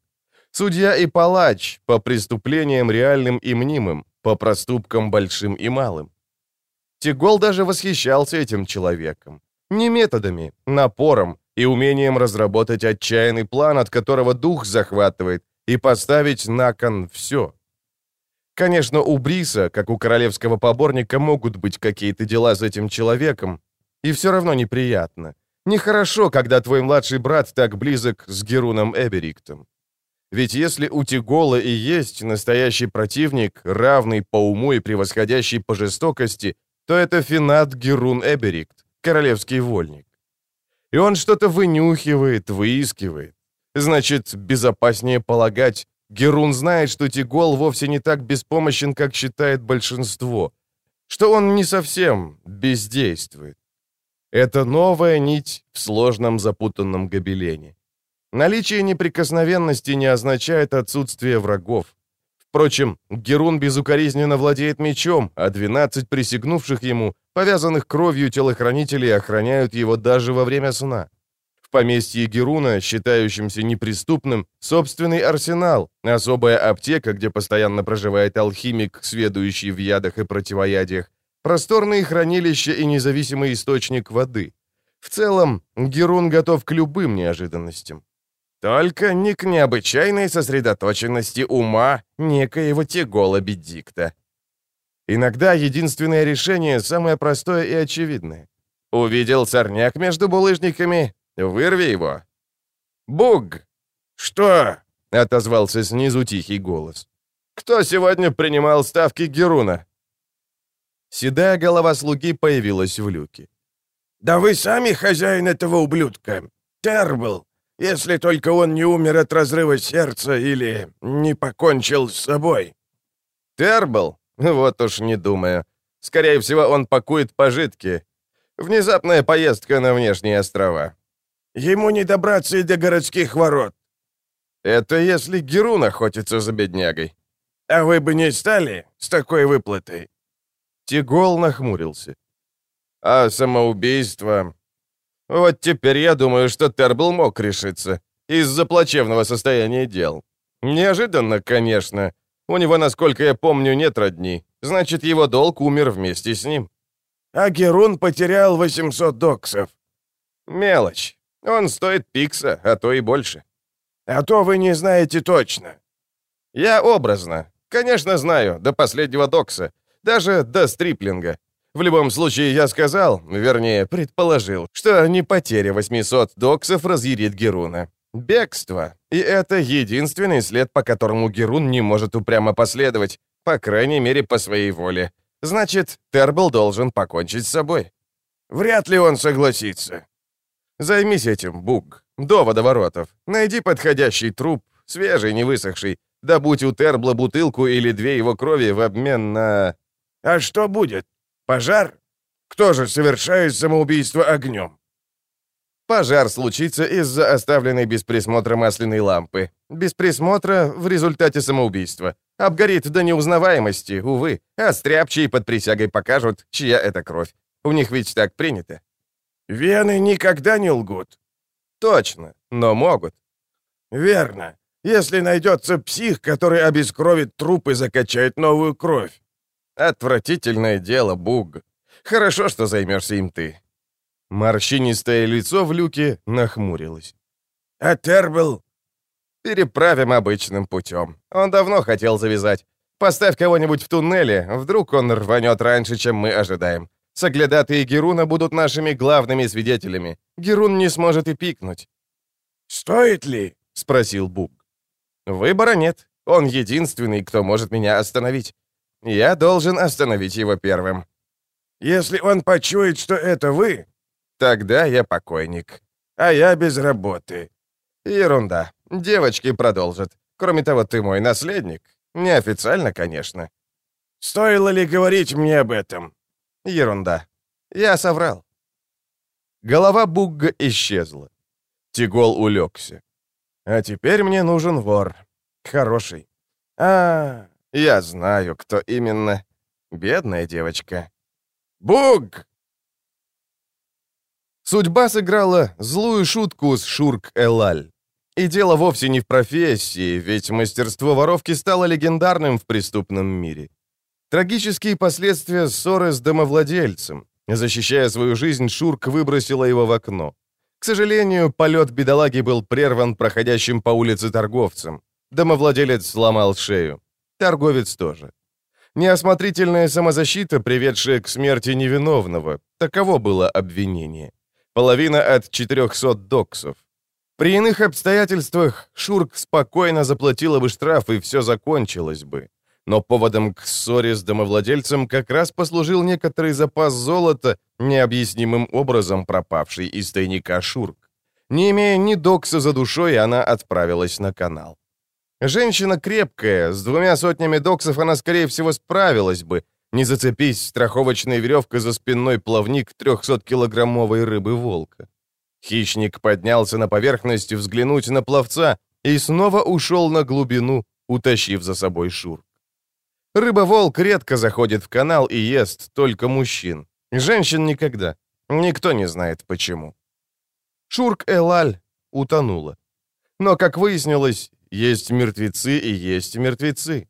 Судья и палач по преступлениям реальным и мнимым, по проступкам большим и малым. Тигол даже восхищался этим человеком. Не методами, напором и умением разработать отчаянный план, от которого дух захватывает, и поставить на кон все. Конечно, у Бриса, как у королевского поборника, могут быть какие-то дела с этим человеком, и все равно неприятно. Нехорошо, когда твой младший брат так близок с Геруном Эбериктом. Ведь если у Тигола и есть настоящий противник, равный по уму и превосходящий по жестокости, то это Финат Герун Эберикт, королевский вольник. И он что-то вынюхивает, выискивает. Значит, безопаснее полагать, Герун знает, что Тигол вовсе не так беспомощен, как считает большинство, что он не совсем бездействует. Это новая нить в сложном запутанном гобелене. Наличие неприкосновенности не означает отсутствие врагов. Впрочем, Герун безукоризненно владеет мечом, а 12 присягнувших ему, повязанных кровью телохранителей, охраняют его даже во время сна. В поместье Геруна, считающемся неприступным, собственный арсенал, особая аптека, где постоянно проживает алхимик, сведущий в ядах и противоядиях, просторные хранилища и независимый источник воды. В целом, Герун готов к любым неожиданностям. Только не к необычайной сосредоточенности ума некоего Тегола Бедикта. Иногда единственное решение самое простое и очевидное. Увидел сорняк между булыжниками, вырви его. «Буг!» «Что?» — отозвался снизу тихий голос. «Кто сегодня принимал ставки Геруна?» Седая голова слуги появилась в люке. «Да вы сами хозяин этого ублюдка. Тербл. Если только он не умер от разрыва сердца или не покончил с собой». «Тербл? Вот уж не думаю. Скорее всего, он пакует пожитки. Внезапная поездка на внешние острова». «Ему не добраться и до городских ворот». «Это если Герун охотится за беднягой». «А вы бы не стали с такой выплатой?» Тигол нахмурился. «А самоубийство? Вот теперь я думаю, что Тербл мог решиться. Из-за плачевного состояния дел. Неожиданно, конечно. У него, насколько я помню, нет родни. Значит, его долг умер вместе с ним. А Герун потерял 800 доксов. Мелочь. Он стоит пикса, а то и больше. А то вы не знаете точно. Я образно. Конечно, знаю, до последнего докса. Даже до стриплинга. В любом случае, я сказал, вернее, предположил, что не потеря 800 доксов разъярит Геруна. Бегство. И это единственный след, по которому Герун не может упрямо последовать, по крайней мере, по своей воле. Значит, Тербл должен покончить с собой. Вряд ли он согласится. Займись этим, Буг, до водоворотов. Найди подходящий труп, свежий, не высохший. Добудь у Тербла бутылку или две его крови в обмен на... А что будет? Пожар? Кто же совершает самоубийство огнем? Пожар случится из-за оставленной без присмотра масляной лампы. Без присмотра в результате самоубийства. Обгорит до неузнаваемости, увы. А стряпчие под присягой покажут, чья это кровь. У них ведь так принято. Вены никогда не лгут. Точно, но могут. Верно. Если найдется псих, который обескровит труп и закачает новую кровь. Отвратительное дело, Буг. Хорошо, что займешься им ты. Морщинистое лицо в люке нахмурилось. «А Тербл?» «Переправим обычным путем. Он давно хотел завязать. Поставь кого-нибудь в туннеле, вдруг он рванет раньше, чем мы ожидаем. Соглядатые Геруна будут нашими главными свидетелями. Герун не сможет и пикнуть». «Стоит ли?» — спросил Буг. «Выбора нет. Он единственный, кто может меня остановить. Я должен остановить его первым». «Если он почует, что это вы, Тогда я покойник. А я без работы. Ерунда. Девочки продолжат. Кроме того, ты мой наследник. Неофициально, конечно. Стоило ли говорить мне об этом? Ерунда. Я соврал. Голова Бугга исчезла. Тигол улегся. А теперь мне нужен вор. Хороший. А, я знаю, кто именно. Бедная девочка. Буг! Судьба сыграла злую шутку с Шурк-Элаль. И дело вовсе не в профессии, ведь мастерство воровки стало легендарным в преступном мире. Трагические последствия ссоры с домовладельцем. Защищая свою жизнь, Шурк выбросила его в окно. К сожалению, полет бедолаги был прерван проходящим по улице торговцем. Домовладелец сломал шею. Торговец тоже. Неосмотрительная самозащита, приведшая к смерти невиновного. Таково было обвинение. Половина от 400 доксов. При иных обстоятельствах Шурк спокойно заплатила бы штраф, и все закончилось бы. Но поводом к ссоре с домовладельцем как раз послужил некоторый запас золота, необъяснимым образом пропавший из тайника Шурк. Не имея ни докса за душой, она отправилась на канал. Женщина крепкая, с двумя сотнями доксов она, скорее всего, справилась бы, не зацепись страховочной веревкой за спинной плавник 300-килограммовой рыбы волка. Хищник поднялся на поверхность взглянуть на пловца и снова ушел на глубину, утащив за собой шурк. Рыба-волк редко заходит в канал и ест только мужчин. Женщин никогда. Никто не знает почему. Шурк-Элаль утонула. Но, как выяснилось, есть мертвецы и есть мертвецы.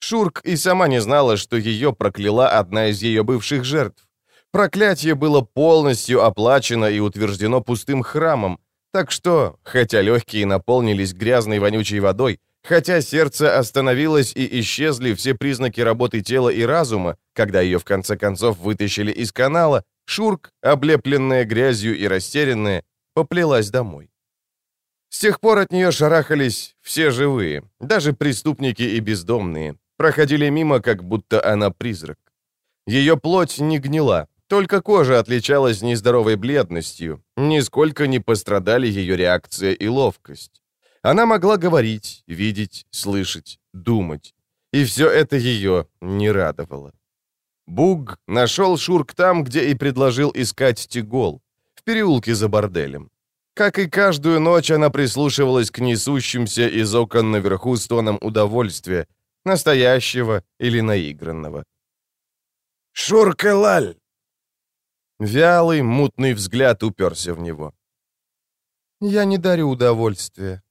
Шурк и сама не знала, что ее прокляла одна из ее бывших жертв. Проклятие было полностью оплачено и утверждено пустым храмом, так что, хотя легкие наполнились грязной вонючей водой, хотя сердце остановилось и исчезли все признаки работы тела и разума, когда ее в конце концов вытащили из канала, Шурк, облепленная грязью и растерянная, поплелась домой. С тех пор от нее шарахались все живые, даже преступники и бездомные, проходили мимо, как будто она призрак. Ее плоть не гнила, только кожа отличалась нездоровой бледностью, нисколько не пострадали ее реакция и ловкость. Она могла говорить, видеть, слышать, думать. И все это ее не радовало. Буг нашел Шурк там, где и предложил искать Тигол, в переулке за борделем. Как и каждую ночь она прислушивалась к несущимся из окон наверху стонам удовольствия, настоящего или наигранного. «Шуркалаль!» Вялый, мутный взгляд уперся в него. «Я не дарю удовольствия».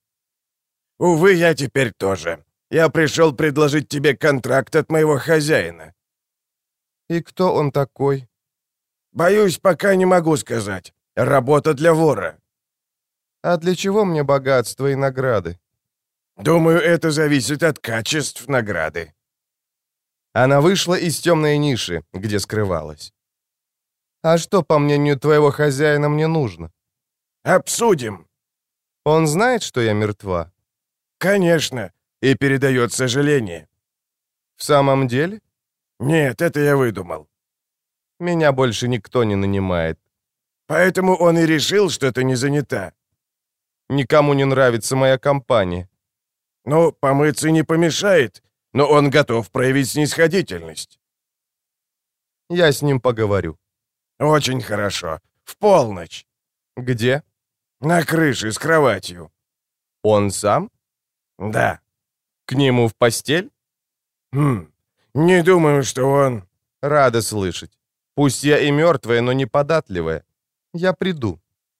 «Увы, я теперь тоже. Я пришел предложить тебе контракт от моего хозяина». «И кто он такой?» «Боюсь, пока не могу сказать. Работа для вора». «А для чего мне богатство и награды?» «Думаю, это зависит от качеств награды». Она вышла из темной ниши, где скрывалась. «А что, по мнению твоего хозяина, мне нужно?» «Обсудим». «Он знает, что я мертва?» «Конечно, и передает сожаление». «В самом деле?» «Нет, это я выдумал». «Меня больше никто не нанимает». «Поэтому он и решил, что ты не занята». «Никому не нравится моя компания». «Ну, помыться не помешает, но он готов проявить снисходительность». «Я с ним поговорю». «Очень хорошо. В полночь». «Где?» «На крыше с кроватью». «Он сам?» «Да». «К нему в постель?» «Хм, не думаю, что он...» «Рада слышать. Пусть я и мертвая, но не податливая. Я приду.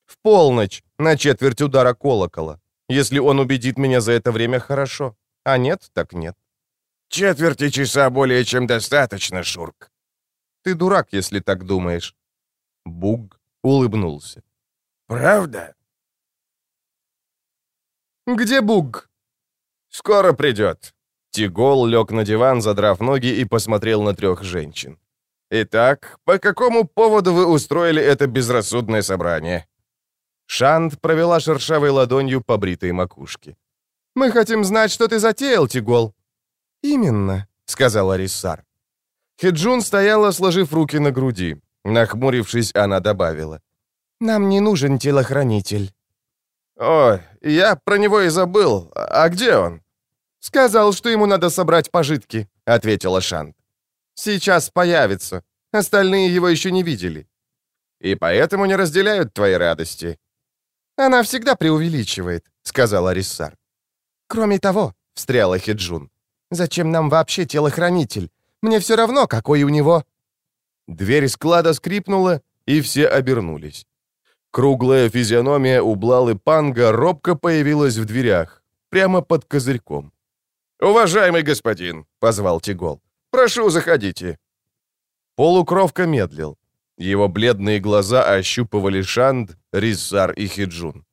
В полночь, на четверть удара колокола. Если он убедит меня за это время, хорошо. А нет, так нет». «Четверти часа более чем достаточно, Шурк». «Ты дурак, если так думаешь». Буг улыбнулся. «Правда?» «Где Буг?» «Скоро придет». Тигол лег на диван, задрав ноги, и посмотрел на трех женщин. «Итак, по какому поводу вы устроили это безрассудное собрание?» Шанд провела шершавой ладонью по бритой макушке. «Мы хотим знать, что ты затеял, Тигол». «Именно», — сказала Риссар. Хеджун стояла, сложив руки на груди. Нахмурившись, она добавила. «Нам не нужен телохранитель». «Ой, я про него и забыл. А где он?» «Сказал, что ему надо собрать пожитки», — ответила Шант. «Сейчас появится. Остальные его еще не видели». «И поэтому не разделяют твои радости». «Она всегда преувеличивает», — сказала Риссар. «Кроме того», — встряла Хиджун, — «зачем нам вообще телохранитель? Мне все равно, какой у него». Дверь склада скрипнула, и все обернулись. Круглая физиономия у Блалы Панга робко появилась в дверях, прямо под козырьком. «Уважаемый господин», — позвал Тигол, — «прошу, заходите». Полукровка медлил. Его бледные глаза ощупывали Шанд, Риссар и Хиджун.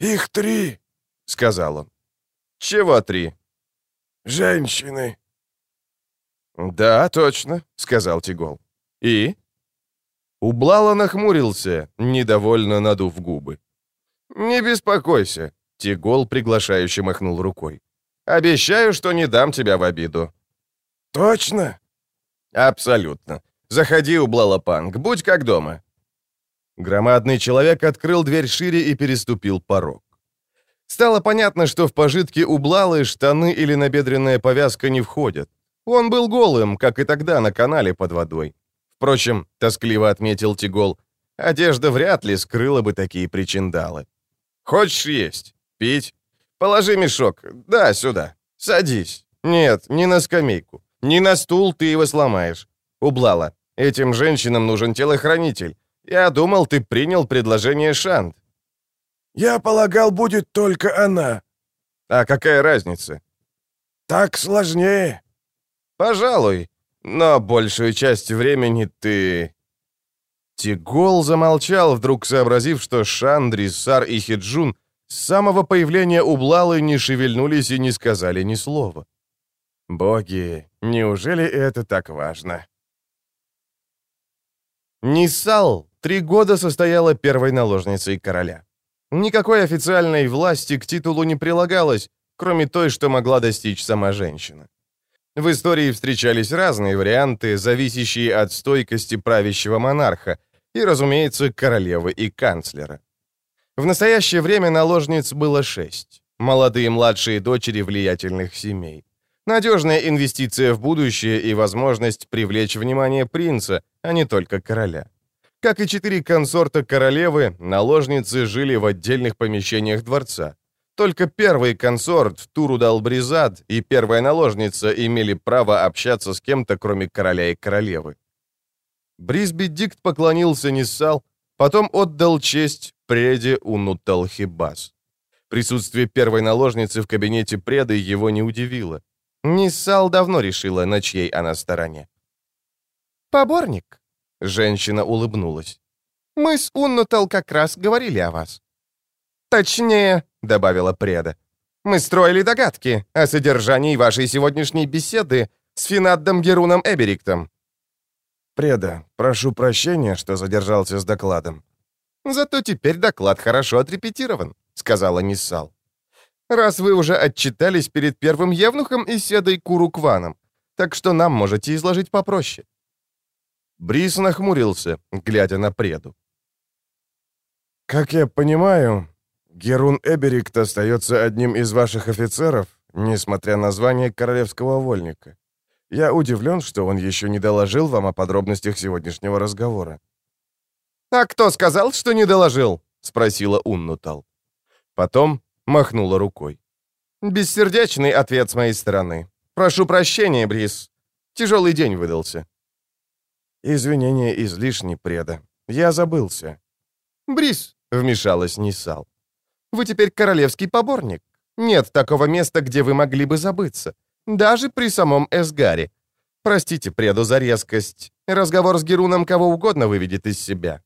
«Их три», — сказал он. «Чего три?» «Женщины». «Да, точно», — сказал Тигол. «И?» Ублала нахмурился, недовольно надув губы. «Не беспокойся», — Тигол приглашающе махнул рукой. «Обещаю, что не дам тебя в обиду». «Точно?» «Абсолютно. Заходи, Ублала Панг, будь как дома». Громадный человек открыл дверь шире и переступил порог. Стало понятно, что в пожитки Ублалы штаны или набедренная повязка не входят. Он был голым, как и тогда на канале под водой. Впрочем, тоскливо отметил Тигол, одежда вряд ли скрыла бы такие причиндалы. «Хочешь есть? Пить? Положи мешок. Да, сюда. Садись. Нет, не на скамейку. Не на стул ты его сломаешь. Ублала. Этим женщинам нужен телохранитель. Я думал, ты принял предложение Шант». «Я полагал, будет только она». «А какая разница?» «Так сложнее». «Пожалуй. Но большую часть времени ты...» Тигол замолчал, вдруг сообразив, что Шандри, Сар и Хиджун с самого появления Ублалы не шевельнулись и не сказали ни слова. Боги, неужели это так важно? Ниссал три года состояла первой наложницей короля. Никакой официальной власти к титулу не прилагалось, кроме той, что могла достичь сама женщина. В истории встречались разные варианты, зависящие от стойкости правящего монарха и, разумеется, королевы и канцлера. В настоящее время наложниц было шесть. Молодые младшие дочери влиятельных семей. Надежная инвестиция в будущее и возможность привлечь внимание принца, а не только короля. Как и четыре консорта королевы, наложницы жили в отдельных помещениях дворца. Только первый консорт, Турудал-Бризад, и первая наложница имели право общаться с кем-то, кроме короля и королевы. Брисби Дикт поклонился Ниссал, потом отдал честь преде Унуталхибас. Присутствие первой наложницы в кабинете преды его не удивило. Ниссал давно решила, на чьей она стороне. «Поборник», — женщина улыбнулась. «Мы с Уннутал как раз говорили о вас». «Точнее», — добавила преда, — «мы строили догадки о содержании вашей сегодняшней беседы с Финаддом Геруном Эбериктом». «Преда, прошу прощения, что задержался с докладом». «Зато теперь доклад хорошо отрепетирован», — сказала Ниссал. «Раз вы уже отчитались перед первым евнухом и седой Курукваном, так что нам можете изложить попроще». Брис нахмурился, глядя на преду. «Как я понимаю, Герун Эберикт остается одним из ваших офицеров, несмотря на звание королевского вольника. Я удивлен, что он еще не доложил вам о подробностях сегодняшнего разговора». «А кто сказал, что не доложил?» — спросила Уннутал. Потом махнула рукой. «Бессердечный ответ с моей стороны. Прошу прощения, Брис. Тяжелый день выдался». «Извинения излишни, преда. Я забылся». «Брис», — вмешалась Нисал, — «вы теперь королевский поборник. Нет такого места, где вы могли бы забыться. Даже при самом Эсгаре. Простите преду за резкость. Разговор с Геруном кого угодно выведет из себя».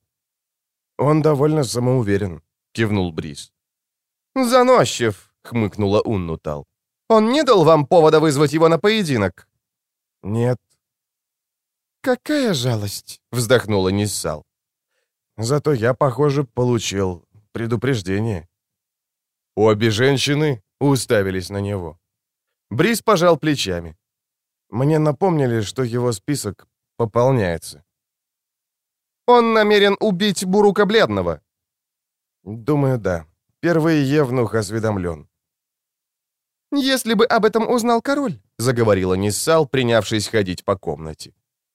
«Он довольно самоуверен», — кивнул Брис. «Заносчив», — хмыкнула Уннутал. «Он не дал вам повода вызвать его на поединок?» «Нет». «Какая жалость», — вздохнула Ниссал. «Зато я, похоже, получил предупреждение». Обе женщины уставились на него. Брис пожал плечами. Мне напомнили, что его список пополняется. «Он намерен убить Бурука Бледного?» «Думаю, да. Первый Евнух осведомлен». «Если бы об этом узнал король», — заговорила Ниссал, принявшись ходить по комнате.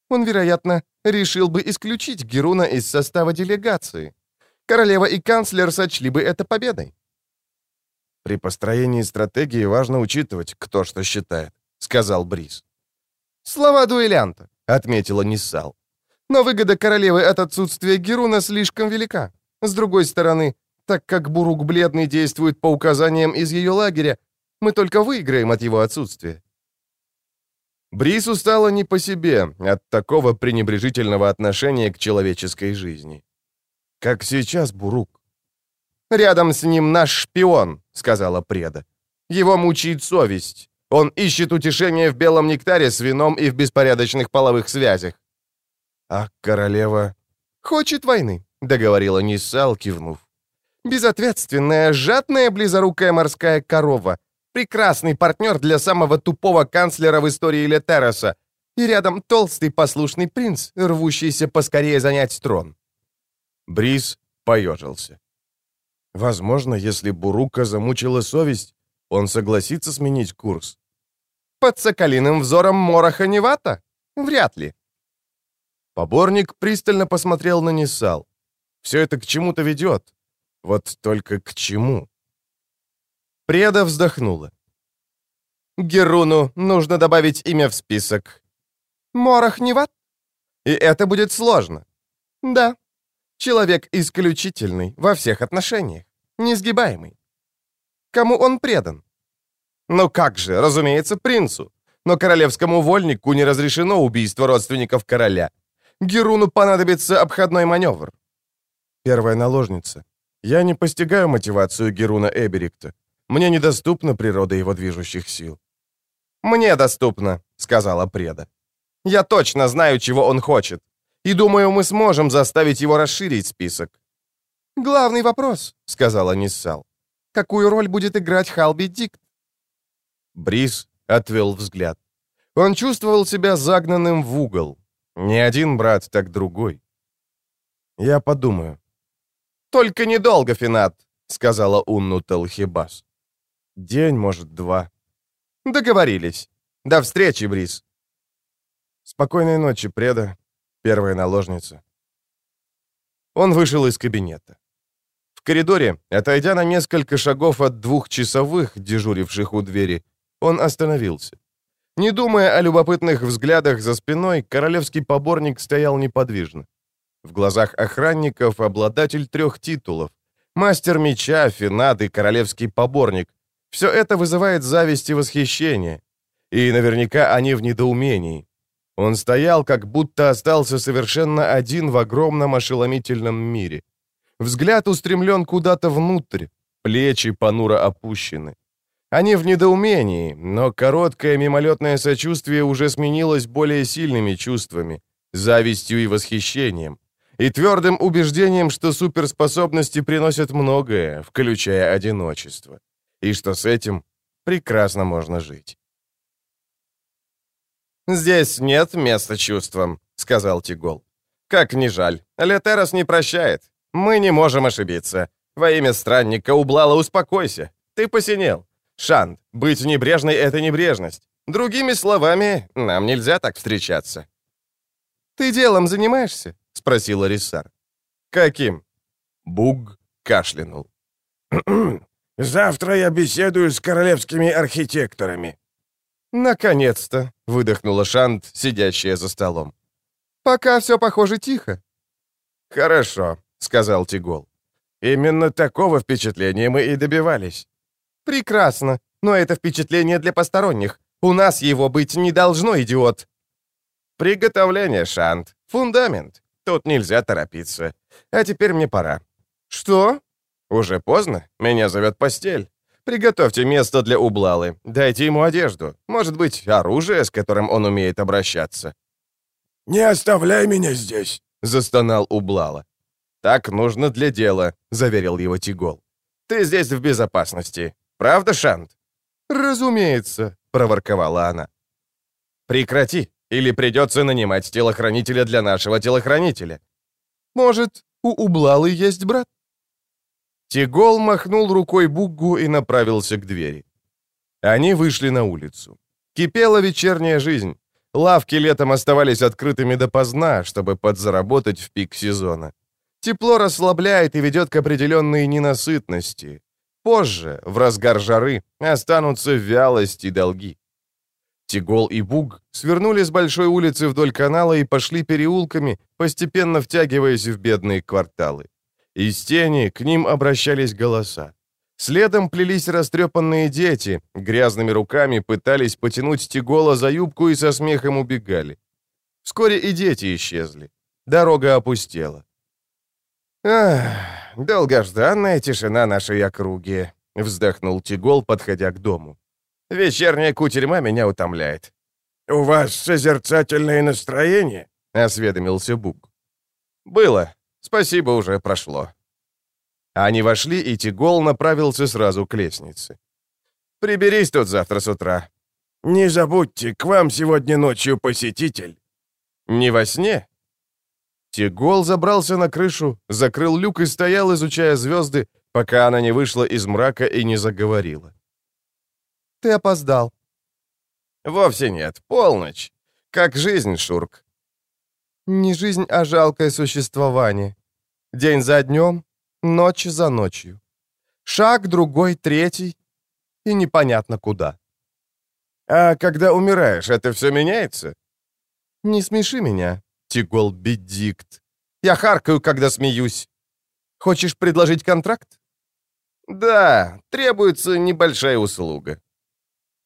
«Он, вероятно, решил бы исключить Геруна из состава делегации. Королева и канцлер сочли бы это победой». «При построении стратегии важно учитывать, кто что считает», — сказал Брис. «Слова дуэлянта», — отметила Ниссал. «Но выгода королевы от отсутствия Геруна слишком велика. С другой стороны, так как Бурук Бледный действует по указаниям из ее лагеря, мы только выиграем от его отсутствия». Брису стало не по себе от такого пренебрежительного отношения к человеческой жизни. «Как сейчас, Бурук?» «Рядом с ним наш шпион», — сказала преда. «Его мучает совесть. Он ищет утешение в белом нектаре с вином и в беспорядочных половых связях». «А королева...» «Хочет войны», — договорила Ниссал, кивнув. «Безответственная, жадная, близорукая морская корова. Прекрасный партнер для самого тупого канцлера в истории Летероса. И рядом толстый послушный принц, рвущийся поскорее занять трон». Бриз поежился. Возможно, если Бурука замучила совесть, он согласится сменить курс. Под соколиным взором Мороха Невата? Вряд ли. Поборник пристально посмотрел на Нисал. Все это к чему-то ведет. Вот только к чему? Преда вздохнула. Геруну нужно добавить имя в список. Морох Неват? И это будет сложно. Да. Человек исключительный во всех отношениях несгибаемый. Кому он предан? Ну как же, разумеется, принцу. Но королевскому вольнику не разрешено убийство родственников короля. Геруну понадобится обходной маневр. Первая наложница. Я не постигаю мотивацию Геруна Эберикта. Мне недоступна природа его движущих сил. «Мне доступно», — сказала преда. «Я точно знаю, чего он хочет. И думаю, мы сможем заставить его расширить список. «Главный вопрос», — сказала Ниссал. «Какую роль будет играть Халби Дикт?» Брис отвел взгляд. Он чувствовал себя загнанным в угол. Не один брат, так другой. «Я подумаю». «Только недолго, Финат», — сказала Унну Телхибас. «День, может, два». «Договорились. До встречи, Брис». «Спокойной ночи, преда, первая наложница». Он вышел из кабинета коридоре, отойдя на несколько шагов от двух часовых, дежуривших у двери, он остановился. Не думая о любопытных взглядах за спиной, королевский поборник стоял неподвижно. В глазах охранников обладатель трех титулов. Мастер меча, финад и королевский поборник. Все это вызывает зависть и восхищение. И наверняка они в недоумении. Он стоял, как будто остался совершенно один в огромном ошеломительном мире. Взгляд устремлен куда-то внутрь, плечи понуро опущены. Они в недоумении, но короткое мимолетное сочувствие уже сменилось более сильными чувствами, завистью и восхищением, и твердым убеждением, что суперспособности приносят многое, включая одиночество, и что с этим прекрасно можно жить. «Здесь нет места чувствам», — сказал Тигол. «Как ни жаль, Летерос не прощает. Мы не можем ошибиться. Во имя странника Ублала успокойся. Ты посинел. Шант, быть небрежной — это небрежность. Другими словами, нам нельзя так встречаться». «Ты делом занимаешься?» — спросил Арисар. «Каким?» Буг кашлянул. «Завтра я беседую с королевскими архитекторами». «Наконец-то!» — выдохнула Шант, сидящая за столом. «Пока все похоже тихо». «Хорошо», — сказал Тигол. «Именно такого впечатления мы и добивались». «Прекрасно, но это впечатление для посторонних. У нас его быть не должно, идиот». «Приготовление, Шант. Фундамент. Тут нельзя торопиться. А теперь мне пора». «Что?» «Уже поздно. Меня зовет постель. Приготовьте место для Ублалы. Дайте ему одежду. Может быть, оружие, с которым он умеет обращаться». «Не оставляй меня здесь», — застонал Ублала. «Так нужно для дела», — заверил его Тигол. «Ты здесь в безопасности. Правда, Шант?» «Разумеется», — проворковала она. «Прекрати, или придется нанимать телохранителя для нашего телохранителя». «Может, у Ублалы есть брат?» Тигол махнул рукой Буггу и направился к двери. Они вышли на улицу. Кипела вечерняя жизнь. Лавки летом оставались открытыми допоздна, чтобы подзаработать в пик сезона. Тепло расслабляет и ведет к определенной ненасытности. Позже, в разгар жары, останутся вялость и долги. Тигол и Буг свернули с большой улицы вдоль канала и пошли переулками, постепенно втягиваясь в бедные кварталы. Из тени к ним обращались голоса. Следом плелись растрепанные дети, грязными руками пытались потянуть Тигола за юбку и со смехом убегали. Вскоре и дети исчезли. Дорога опустела. «Ах, долгожданная тишина нашей округи», — вздохнул Тигол, подходя к дому. «Вечерняя кутерьма меня утомляет». «У вас созерцательное настроение?» — осведомился Бук. «Было. Спасибо, уже прошло». Они вошли, и Тигол направился сразу к лестнице. «Приберись тут завтра с утра». «Не забудьте, к вам сегодня ночью посетитель». «Не во сне?» Тигол забрался на крышу, закрыл люк и стоял, изучая звезды, пока она не вышла из мрака и не заговорила. «Ты опоздал». «Вовсе нет, полночь. Как жизнь, Шурк». «Не жизнь, а жалкое существование. День за днем, ночь за ночью. Шаг, другой, третий, и непонятно куда». «А когда умираешь, это все меняется?» «Не смеши меня, Тигол Бедикт. Я харкаю, когда смеюсь. Хочешь предложить контракт? Да, требуется небольшая услуга.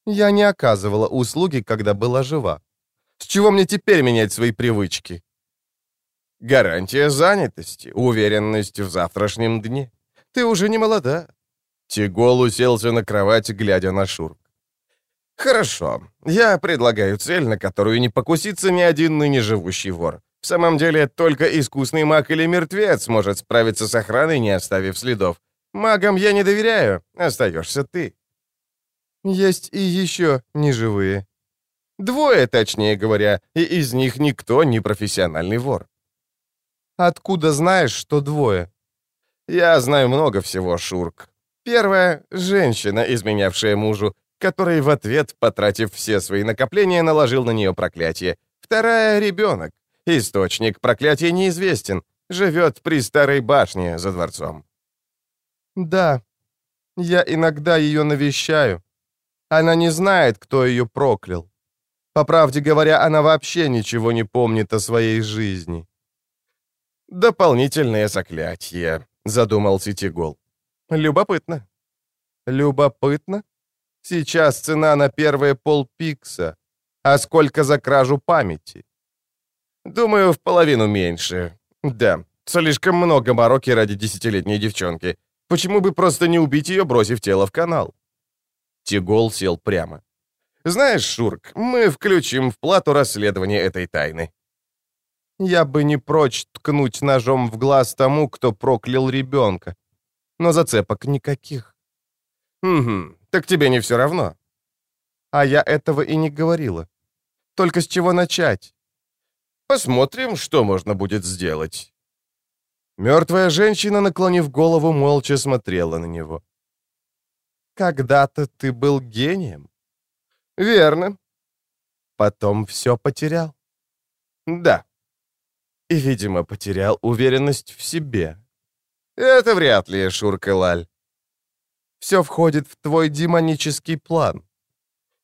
Я не оказывала услуги, когда была жива. С чего мне теперь менять свои привычки? Гарантия занятости, уверенность в завтрашнем дне. Ты уже не молода. Тигол уселся на кровать, глядя на Шурк. «Хорошо. Я предлагаю цель, на которую не покусится ни один ныне живущий вор. В самом деле, только искусный маг или мертвец может справиться с охраной, не оставив следов. Магам я не доверяю, остаешься ты». «Есть и еще неживые». «Двое, точнее говоря, и из них никто не профессиональный вор». «Откуда знаешь, что двое?» «Я знаю много всего, Шурк. Первая — женщина, изменявшая мужу, который в ответ, потратив все свои накопления, наложил на нее проклятие. Вторая — ребенок. Источник проклятия неизвестен. Живет при старой башне за дворцом. Да, я иногда ее навещаю. Она не знает, кто ее проклял. По правде говоря, она вообще ничего не помнит о своей жизни. «Дополнительное заклятие», — задумался Тигол. Любопытно. Любопытно? Сейчас цена на первые полпикса. А сколько за кражу памяти? Думаю, в половину меньше. Да, слишком много мороки ради десятилетней девчонки. Почему бы просто не убить ее, бросив тело в канал? Тигол сел прямо. Знаешь, Шурк, мы включим в плату расследование этой тайны. Я бы не прочь ткнуть ножом в глаз тому, кто проклял ребенка. Но зацепок никаких. Угу, так тебе не все равно. А я этого и не говорила. Только с чего начать? Посмотрим, что можно будет сделать. Мертвая женщина, наклонив голову, молча смотрела на него. «Когда-то ты был гением?» «Верно». «Потом все потерял?» «Да». «И, видимо, потерял уверенность в себе». «Это вряд ли, Шурка Лаль». «Все входит в твой демонический план».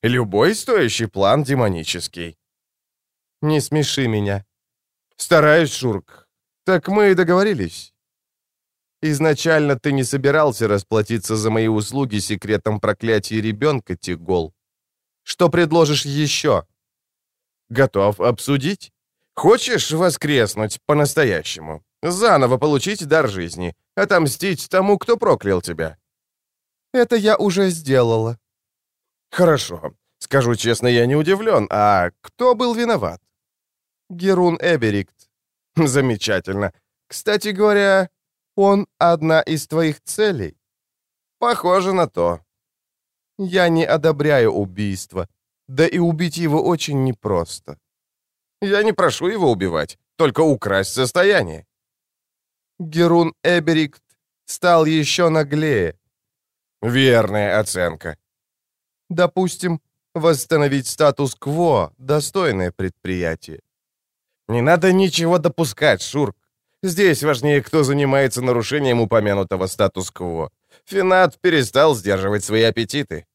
«Любой стоящий план демонический». «Не смеши меня». «Стараюсь, Шурк. Так мы и договорились». Изначально ты не собирался расплатиться за мои услуги секретом проклятия ребенка, Тигол. Что предложишь еще? Готов обсудить? Хочешь воскреснуть по-настоящему? Заново получить дар жизни, отомстить тому, кто проклял тебя? Это я уже сделала. Хорошо. Скажу честно, я не удивлен. А кто был виноват? Герун Эберикт. Замечательно. Кстати говоря, он одна из твоих целей? Похоже на то. Я не одобряю убийство. Да и убить его очень непросто. Я не прошу его убивать, только украсть состояние. Герун Эберикт стал еще наглее. Верная оценка. Допустим, восстановить статус-кво — достойное предприятие. Не надо ничего допускать, Шурк. Здесь важнее, кто занимается нарушением упомянутого статус-кво. Финат перестал сдерживать свои аппетиты.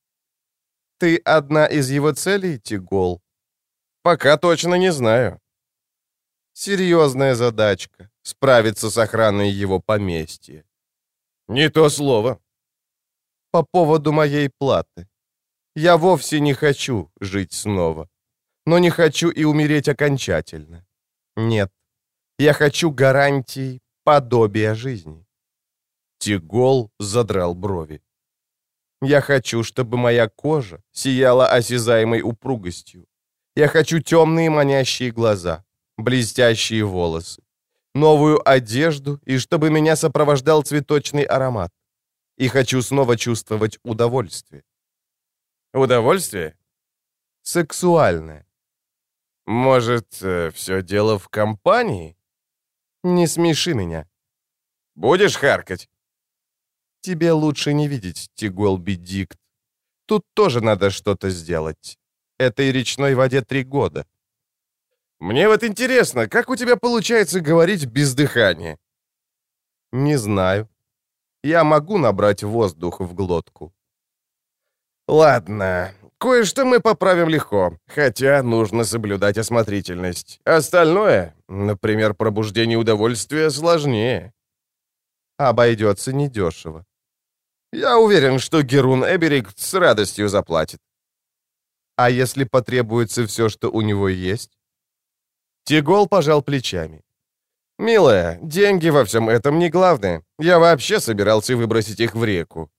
Ты одна из его целей, Тигол? Пока точно не знаю. Серьезная задачка — справиться с охраной его поместья. Не то слово. По поводу моей платы. Я вовсе не хочу жить снова. Но не хочу и умереть окончательно. Нет. Я хочу гарантий подобия жизни. Тигол задрал брови. Я хочу, чтобы моя кожа сияла осязаемой упругостью. Я хочу темные манящие глаза, блестящие волосы, новую одежду и чтобы меня сопровождал цветочный аромат. И хочу снова чувствовать удовольствие. Удовольствие? Сексуальное. Может, э, все дело в компании? Не смеши меня. Будешь харкать? Тебе лучше не видеть, Тигуэл Бедикт. Тут тоже надо что-то сделать. Этой речной воде три года. Мне вот интересно, как у тебя получается говорить без дыхания? Не знаю. Я могу набрать воздух в глотку. Ладно, кое-что мы поправим легко, хотя нужно соблюдать осмотрительность. Остальное, например, пробуждение удовольствия, сложнее. Обойдется недешево. Я уверен, что Герун Эберик с радостью заплатит. А если потребуется все, что у него есть? Тигол пожал плечами. «Милая, деньги во всем этом не главное. Я вообще собирался выбросить их в реку».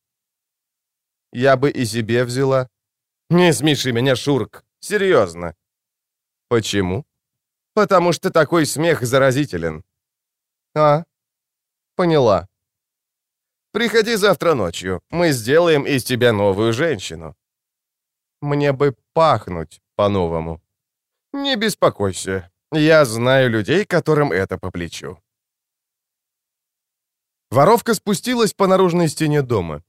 «Я бы и себе взяла». «Не смеши меня, Шурк. Серьезно». «Почему?» «Потому что такой смех заразителен». «А, поняла». Приходи завтра ночью. Мы сделаем из тебя новую женщину». «Мне бы пахнуть по-новому». «Не беспокойся. Я знаю людей, которым это по плечу». Воровка спустилась по наружной стене дома.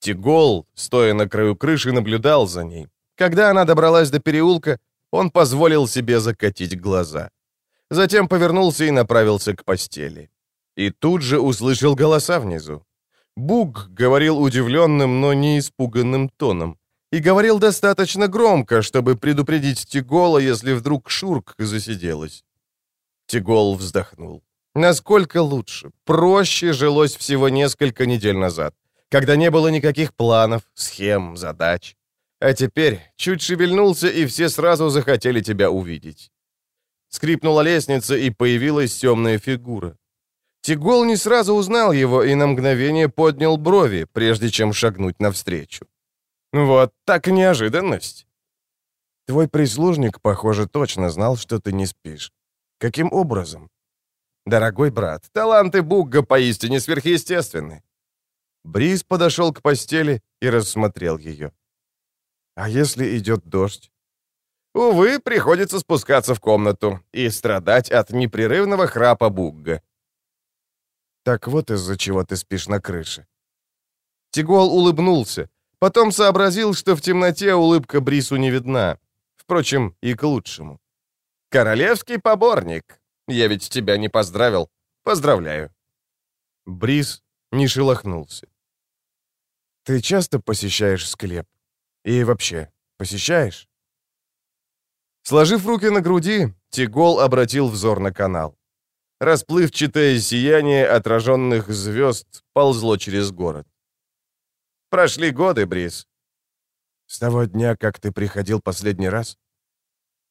Тигол, стоя на краю крыши, наблюдал за ней. Когда она добралась до переулка, он позволил себе закатить глаза. Затем повернулся и направился к постели. И тут же услышал голоса внизу. Буг говорил удивленным, но не испуганным тоном. И говорил достаточно громко, чтобы предупредить Тигола, если вдруг Шурк засиделась. Тигол вздохнул. Насколько лучше, проще жилось всего несколько недель назад. Когда не было никаких планов, схем, задач. А теперь чуть шевельнулся, и все сразу захотели тебя увидеть. Скрипнула лестница, и появилась темная фигура. Тигол не сразу узнал его и на мгновение поднял брови, прежде чем шагнуть навстречу. Вот так неожиданность. Твой прислужник, похоже, точно знал, что ты не спишь. Каким образом? Дорогой брат, таланты Бугга поистине сверхъестественны. Бриз подошел к постели и рассмотрел ее. А если идет дождь? Увы, приходится спускаться в комнату и страдать от непрерывного храпа Бугга. Так вот из-за чего ты спишь на крыше. Тигол улыбнулся, потом сообразил, что в темноте улыбка Брису не видна. Впрочем, и к лучшему. «Королевский поборник! Я ведь тебя не поздравил. Поздравляю!» Брис не шелохнулся. «Ты часто посещаешь склеп? И вообще, посещаешь?» Сложив руки на груди, Тигол обратил взор на канал. Расплывчатое сияние отраженных звезд ползло через город. Прошли годы, Брис. С того дня, как ты приходил последний раз?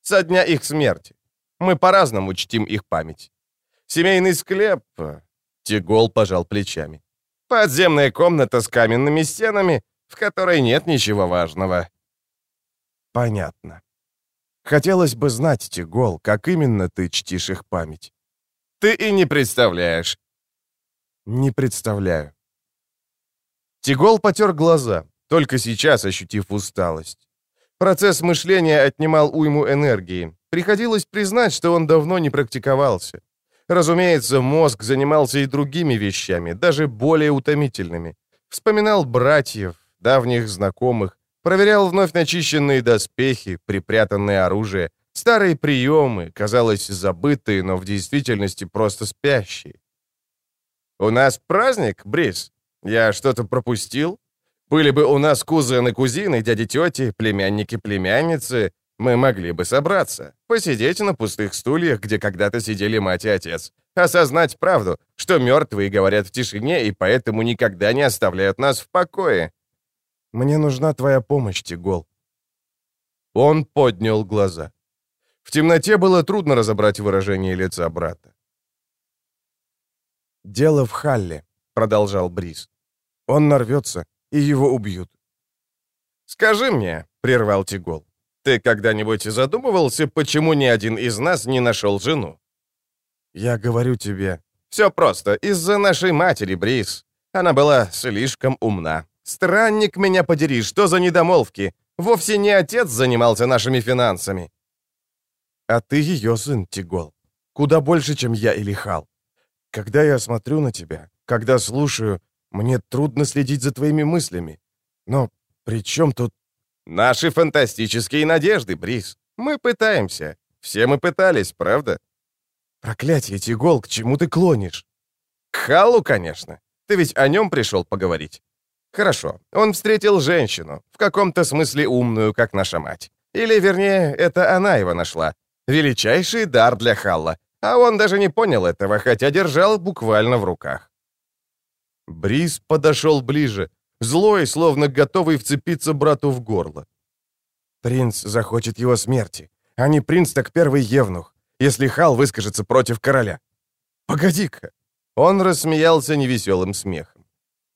Со дня их смерти. Мы по-разному чтим их память. Семейный склеп... Тигол пожал плечами. Подземная комната с каменными стенами, в которой нет ничего важного. Понятно. Хотелось бы знать, Тигол, как именно ты чтишь их память. Ты и не представляешь. Не представляю. Тигол потер глаза, только сейчас ощутив усталость. Процесс мышления отнимал уйму энергии. Приходилось признать, что он давно не практиковался. Разумеется, мозг занимался и другими вещами, даже более утомительными. Вспоминал братьев, давних знакомых, проверял вновь начищенные доспехи, припрятанное оружие, Старые приемы, казалось, забытые, но в действительности просто спящие. «У нас праздник, Брис? Я что-то пропустил? Были бы у нас кузены, кузины, дяди, тети, племянники, племянницы, мы могли бы собраться, посидеть на пустых стульях, где когда-то сидели мать и отец, осознать правду, что мертвые говорят в тишине и поэтому никогда не оставляют нас в покое. Мне нужна твоя помощь, Тигол». Он поднял глаза. В темноте было трудно разобрать выражение лица брата. «Дело в Халле», — продолжал Брис. «Он нарвется, и его убьют». «Скажи мне», — прервал Тигол, «ты когда-нибудь задумывался, почему ни один из нас не нашел жену?» «Я говорю тебе...» «Все просто, из-за нашей матери, Брис. Она была слишком умна. Странник меня подери, что за недомолвки? Вовсе не отец занимался нашими финансами. А ты ее сын, Тигол. Куда больше, чем я или Хал. Когда я смотрю на тебя, когда слушаю, мне трудно следить за твоими мыслями. Но при чем тут... Наши фантастические надежды, Брис. Мы пытаемся. Все мы пытались, правда? Проклятие, Тигол, к чему ты клонишь? К Халу, конечно. Ты ведь о нем пришел поговорить. Хорошо, он встретил женщину, в каком-то смысле умную, как наша мать. Или, вернее, это она его нашла. Величайший дар для Халла. А он даже не понял этого, хотя держал буквально в руках. Бриз подошел ближе, злой, словно готовый вцепиться брату в горло. «Принц захочет его смерти, а не принц, так первый евнух, если Хал выскажется против короля». «Погоди-ка!» Он рассмеялся невеселым смехом.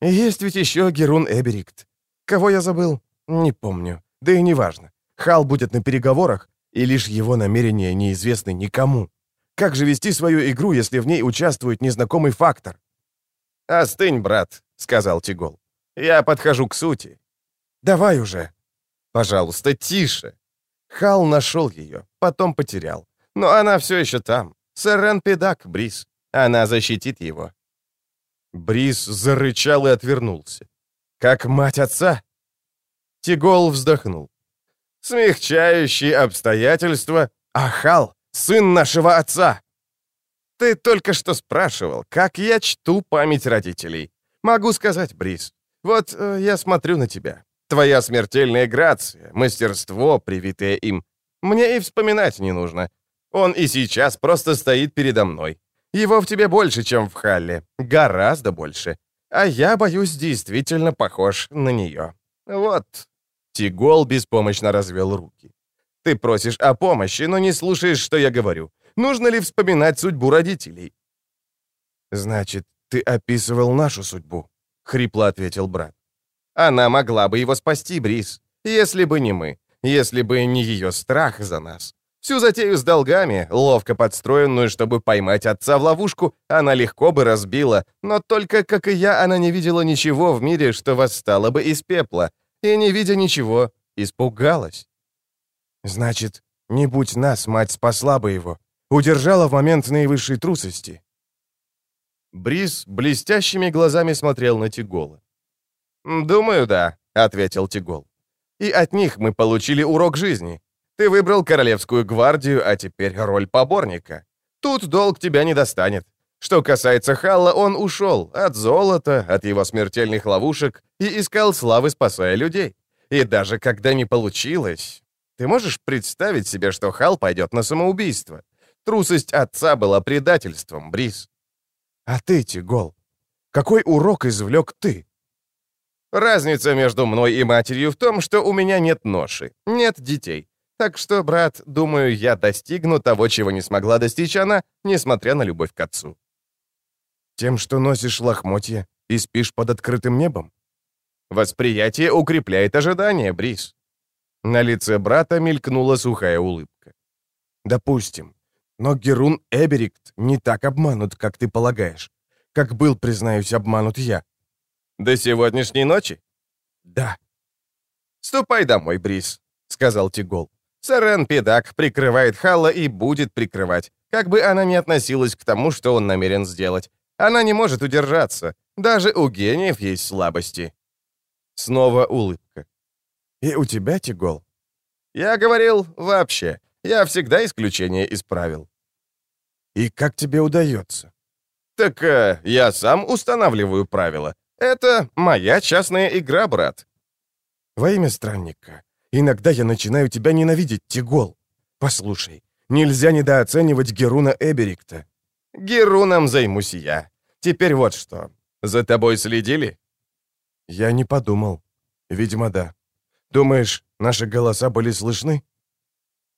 «Есть ведь еще Герун Эберикт. Кого я забыл? Не помню. Да и неважно. Хал будет на переговорах, и лишь его намерения неизвестны никому. Как же вести свою игру, если в ней участвует незнакомый фактор? «Остынь, брат», — сказал Тигол. «Я подхожу к сути». «Давай уже». «Пожалуйста, тише». Хал нашел ее, потом потерял. Но она все еще там. Сэрен Педак, Брис. Она защитит его. Брис зарычал и отвернулся. «Как мать отца?» Тигол вздохнул. Смягчающие обстоятельства. Ахал, сын нашего отца. Ты только что спрашивал, как я чту память родителей. Могу сказать, Брис. Вот э, я смотрю на тебя. Твоя смертельная грация, мастерство, привитое им. Мне и вспоминать не нужно. Он и сейчас просто стоит передо мной. Его в тебе больше, чем в Халле. Гораздо больше. А я, боюсь, действительно похож на нее. Вот». Тигол беспомощно развел руки. «Ты просишь о помощи, но не слушаешь, что я говорю. Нужно ли вспоминать судьбу родителей?» «Значит, ты описывал нашу судьбу», — хрипло ответил брат. «Она могла бы его спасти, Брис, если бы не мы, если бы не ее страх за нас. Всю затею с долгами, ловко подстроенную, чтобы поймать отца в ловушку, она легко бы разбила, но только, как и я, она не видела ничего в мире, что восстало бы из пепла, и, не видя ничего, испугалась. Значит, не будь нас, мать спасла бы его, удержала в момент наивысшей трусости. Брис блестящими глазами смотрел на Тигола. «Думаю, да», — ответил Тигол. «И от них мы получили урок жизни. Ты выбрал Королевскую гвардию, а теперь роль поборника. Тут долг тебя не достанет. Что касается Халла, он ушел от золота, от его смертельных ловушек и искал славы, спасая людей. И даже когда не получилось... Ты можешь представить себе, что Хал пойдет на самоубийство? Трусость отца была предательством, Брис. А ты, Тигол, какой урок извлек ты? Разница между мной и матерью в том, что у меня нет ноши, нет детей. Так что, брат, думаю, я достигну того, чего не смогла достичь она, несмотря на любовь к отцу. Тем, что носишь лохмотья и спишь под открытым небом? Восприятие укрепляет ожидания, Брис. На лице брата мелькнула сухая улыбка. Допустим. Но Герун Эберикт не так обманут, как ты полагаешь. Как был, признаюсь, обманут я. До сегодняшней ночи? Да. Ступай домой, Брис, сказал Тигол. Сарен Педак прикрывает Халла и будет прикрывать, как бы она ни относилась к тому, что он намерен сделать. Она не может удержаться. Даже у гениев есть слабости. Снова улыбка. «И у тебя, Тигол?» «Я говорил, вообще. Я всегда исключение исправил». «И как тебе удается?» «Так э, я сам устанавливаю правила. Это моя частная игра, брат». «Во имя странника, Иногда я начинаю тебя ненавидеть, Тигол. Послушай, нельзя недооценивать Геруна Эберикта». «Геруном займусь я. Теперь вот что. За тобой следили?» «Я не подумал. Видимо, да. Думаешь, наши голоса были слышны?»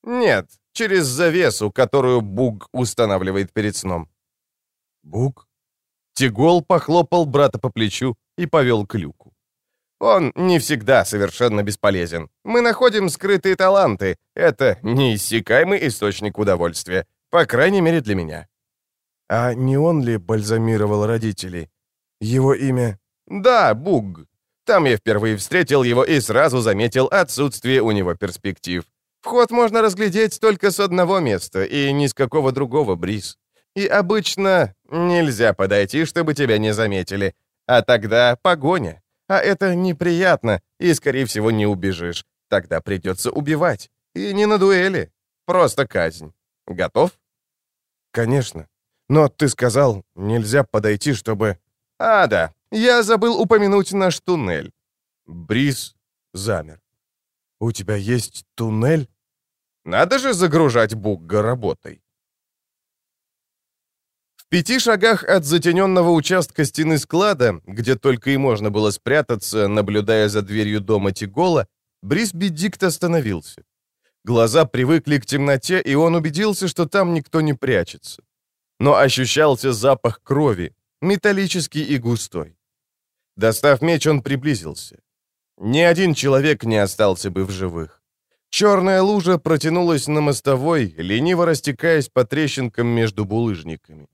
«Нет, через завесу, которую Буг устанавливает перед сном». «Буг?» Тигол похлопал брата по плечу и повел к люку. Он не всегда совершенно бесполезен. Мы находим скрытые таланты. Это неиссякаемый источник удовольствия. По крайней мере, для меня. А не он ли бальзамировал родителей? Его имя? Да, Буг. Там я впервые встретил его и сразу заметил отсутствие у него перспектив. Вход можно разглядеть только с одного места и ни с какого другого, Бриз. И обычно нельзя подойти, чтобы тебя не заметили. А тогда погоня. А это неприятно, и, скорее всего, не убежишь. Тогда придется убивать. И не на дуэли. Просто казнь. Готов? Конечно. Но ты сказал, нельзя подойти, чтобы... А, да. Я забыл упомянуть наш туннель. Бриз замер. У тебя есть туннель? Надо же загружать Бугга работой. В пяти шагах от затененного участка стены склада, где только и можно было спрятаться, наблюдая за дверью дома Тигола, Брисби Дикт остановился. Глаза привыкли к темноте, и он убедился, что там никто не прячется. Но ощущался запах крови, металлический и густой. Достав меч, он приблизился. Ни один человек не остался бы в живых. Черная лужа протянулась на мостовой, лениво растекаясь по трещинкам между булыжниками.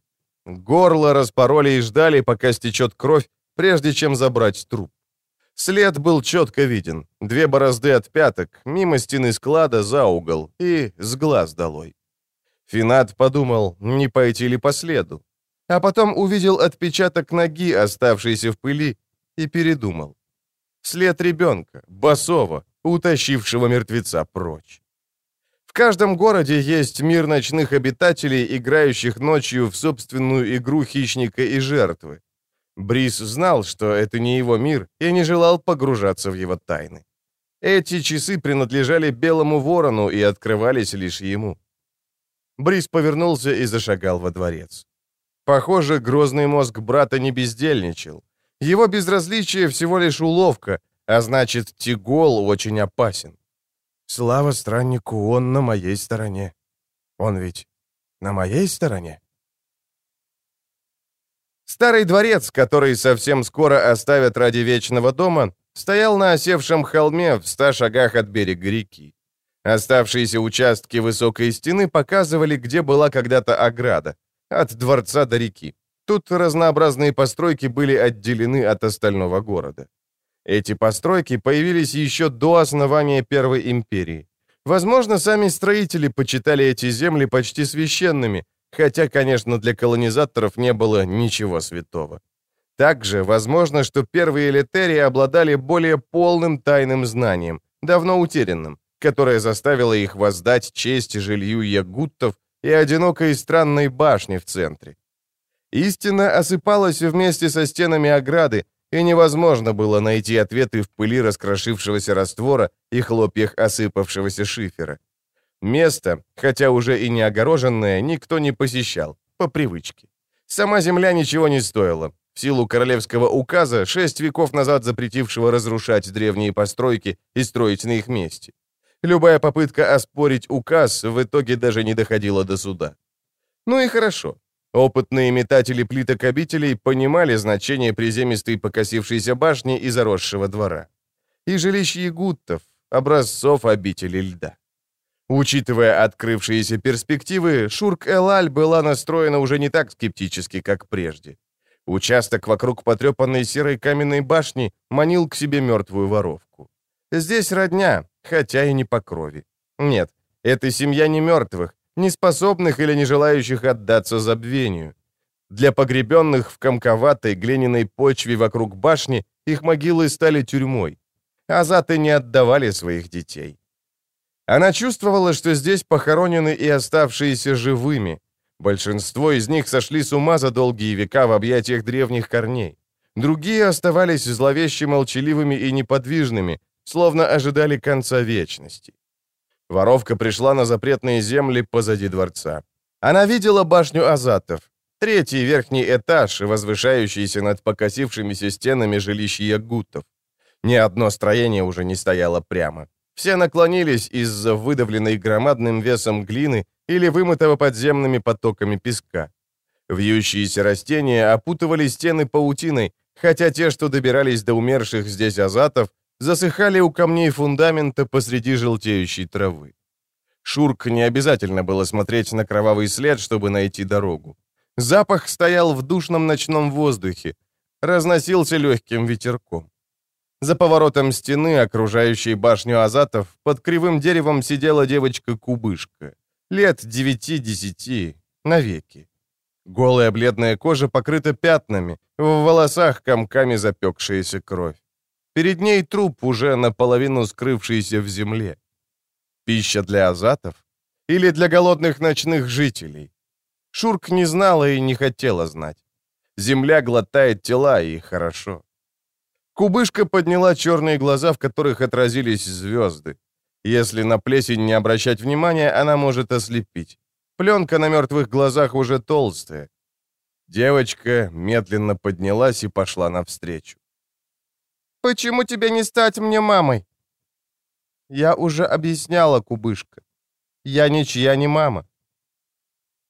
Горло распороли и ждали, пока стечет кровь, прежде чем забрать труп. След был четко виден. Две борозды от пяток, мимо стены склада за угол и с глаз долой. Финат подумал, не пойти ли по следу. А потом увидел отпечаток ноги, оставшийся в пыли, и передумал. След ребенка, босого, утащившего мертвеца прочь. В каждом городе есть мир ночных обитателей, играющих ночью в собственную игру хищника и жертвы. Брис знал, что это не его мир, и не желал погружаться в его тайны. Эти часы принадлежали белому ворону и открывались лишь ему. Брис повернулся и зашагал во дворец. Похоже, грозный мозг брата не бездельничал. Его безразличие всего лишь уловка, а значит, Тигол очень опасен. Слава страннику, он на моей стороне. Он ведь на моей стороне. Старый дворец, который совсем скоро оставят ради вечного дома, стоял на осевшем холме в ста шагах от берега реки. Оставшиеся участки высокой стены показывали, где была когда-то ограда, от дворца до реки. Тут разнообразные постройки были отделены от остального города. Эти постройки появились еще до основания Первой империи. Возможно, сами строители почитали эти земли почти священными, хотя, конечно, для колонизаторов не было ничего святого. Также возможно, что первые элитерии обладали более полным тайным знанием, давно утерянным, которое заставило их воздать честь жилью ягуттов и одинокой странной башне в центре. Истина осыпалась вместе со стенами ограды, и невозможно было найти ответы в пыли раскрошившегося раствора и хлопьях осыпавшегося шифера. Место, хотя уже и не огороженное, никто не посещал, по привычке. Сама земля ничего не стоила. В силу королевского указа, шесть веков назад запретившего разрушать древние постройки и строить на их месте. Любая попытка оспорить указ в итоге даже не доходила до суда. Ну и хорошо. Опытные метатели плиток обителей понимали значение приземистой покосившейся башни и заросшего двора. И жилищ ягуттов, образцов обители льда. Учитывая открывшиеся перспективы, Шурк-Элаль была настроена уже не так скептически, как прежде. Участок вокруг потрепанной серой каменной башни манил к себе мертвую воровку. Здесь родня, хотя и не по крови. Нет, это семья не мертвых, не способных или не желающих отдаться забвению. Для погребенных в комковатой глиняной почве вокруг башни их могилы стали тюрьмой. Азаты не отдавали своих детей. Она чувствовала, что здесь похоронены и оставшиеся живыми. Большинство из них сошли с ума за долгие века в объятиях древних корней. Другие оставались зловеще молчаливыми и неподвижными, словно ожидали конца вечности. Воровка пришла на запретные земли позади дворца. Она видела башню Азатов, третий верхний этаж, возвышающийся над покосившимися стенами жилищ ягутов. Ни одно строение уже не стояло прямо. Все наклонились из-за выдавленной громадным весом глины или вымытого подземными потоками песка. Вьющиеся растения опутывали стены паутиной, хотя те, что добирались до умерших здесь азатов, засыхали у камней фундамента посреди желтеющей травы. Шурк не обязательно было смотреть на кровавый след, чтобы найти дорогу. Запах стоял в душном ночном воздухе, разносился легким ветерком. За поворотом стены, окружающей башню Азатов, под кривым деревом сидела девочка-кубышка. Лет девяти-десяти, навеки. Голая бледная кожа покрыта пятнами, в волосах комками запекшаяся кровь. Перед ней труп, уже наполовину скрывшийся в земле. Пища для азатов? Или для голодных ночных жителей? Шурк не знала и не хотела знать. Земля глотает тела, и хорошо. Кубышка подняла черные глаза, в которых отразились звезды. Если на плесень не обращать внимания, она может ослепить. Пленка на мертвых глазах уже толстая. Девочка медленно поднялась и пошла навстречу. «Почему тебе не стать мне мамой?» «Я уже объясняла, Кубышка. Я ничья не мама.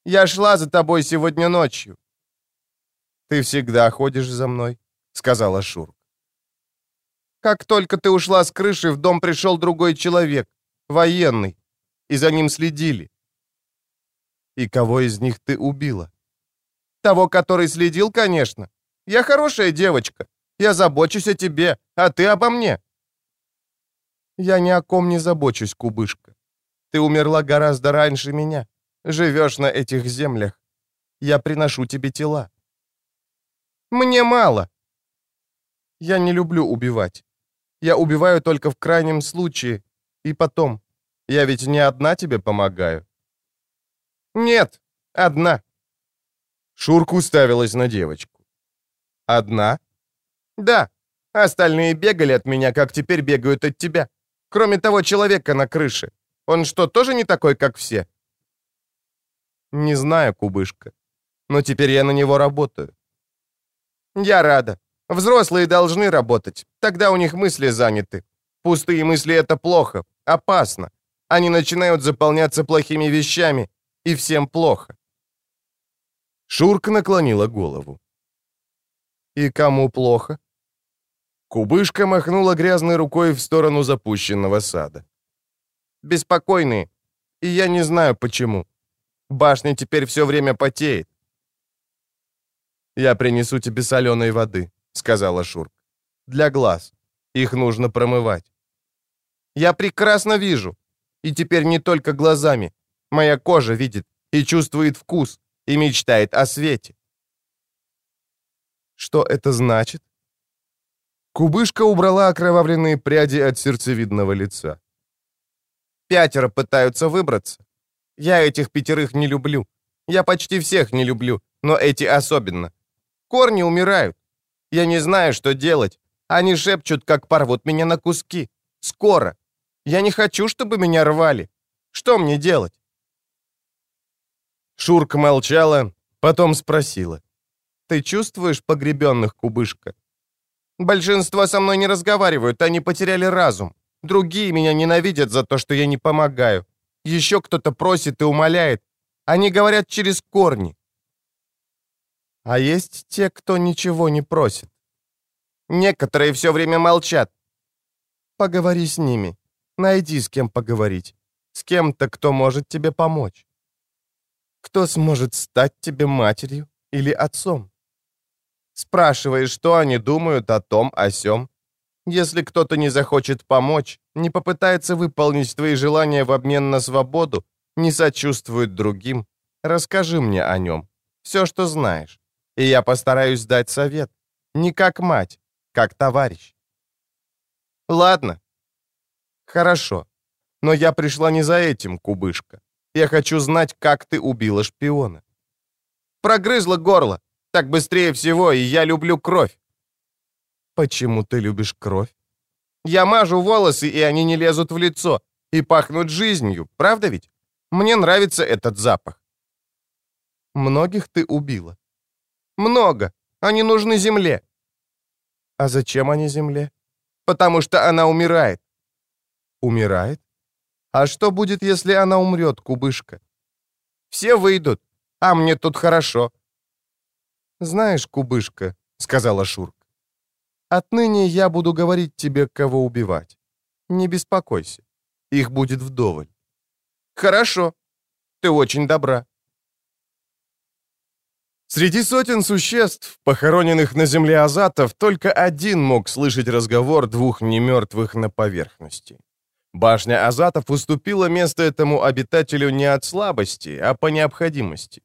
Я шла за тобой сегодня ночью». «Ты всегда ходишь за мной», — сказала Шурк. «Как только ты ушла с крыши, в дом пришел другой человек, военный, и за ним следили». «И кого из них ты убила?» «Того, который следил, конечно. Я хорошая девочка. Я забочусь о тебе, а ты обо мне». «Я ни о ком не забочусь, кубышка. Ты умерла гораздо раньше меня. Живешь на этих землях. Я приношу тебе тела». «Мне мало». «Я не люблю убивать. Я убиваю только в крайнем случае. И потом. Я ведь не одна тебе помогаю». «Нет, одна». Шурка уставилась на девочку. «Одна?» «Да. Остальные бегали от меня, как теперь бегают от тебя. Кроме того человека на крыше. Он что, тоже не такой, как все?» «Не знаю, кубышка. Но теперь я на него работаю». «Я рада. Взрослые должны работать, тогда у них мысли заняты. Пустые мысли — это плохо, опасно. Они начинают заполняться плохими вещами, и всем плохо. Шурка наклонила голову. «И кому плохо?» Кубышка махнула грязной рукой в сторону запущенного сада. «Беспокойные, и я не знаю почему. Башня теперь все время потеет». «Я принесу тебе соленой воды», — сказала Шурка. «Для глаз. Их нужно промывать». «Я прекрасно вижу. И теперь не только глазами. Моя кожа видит и чувствует вкус, и мечтает о свете». «Что это значит?» Кубышка убрала окровавленные пряди от сердцевидного лица. «Пятеро пытаются выбраться. Я этих пятерых не люблю. Я почти всех не люблю, но эти особенно. Корни умирают. Я не знаю, что делать. Они шепчут, как порвут меня на куски. Скоро. Я не хочу, чтобы меня рвали. Что мне делать?» Шурка молчала, потом спросила. «Ты чувствуешь погребенных, кубышка?» Большинство со мной не разговаривают, они потеряли разум. Другие меня ненавидят за то, что я не помогаю. Еще кто-то просит и умоляет. Они говорят через корни. А есть те, кто ничего не просит. Некоторые все время молчат. Поговори с ними. Найди с кем поговорить. С кем-то, кто может тебе помочь. Кто сможет стать тебе матерью или отцом? Спрашиваешь, что они думают о том, о сём. Если кто-то не захочет помочь, не попытается выполнить твои желания в обмен на свободу, не сочувствует другим, расскажи мне о нем. Все, что знаешь. И я постараюсь дать совет. Не как мать, как товарищ. Ладно. Хорошо. Но я пришла не за этим, кубышка. Я хочу знать, как ты убила шпиона. Прогрызла горло. Так быстрее всего, и я люблю кровь». «Почему ты любишь кровь?» «Я мажу волосы, и они не лезут в лицо, и пахнут жизнью, правда ведь? Мне нравится этот запах». «Многих ты убила?» «Много. Они нужны земле». «А зачем они земле?» «Потому что она умирает». «Умирает? А что будет, если она умрет, кубышка?» «Все выйдут, а мне тут хорошо. «Знаешь, кубышка», — сказала Шурка, — «отныне я буду говорить тебе, кого убивать. Не беспокойся, их будет вдоволь». «Хорошо, ты очень добра». Среди сотен существ, похороненных на земле азатов, только один мог слышать разговор двух немертвых на поверхности. Башня азатов уступила место этому обитателю не от слабости, а по необходимости.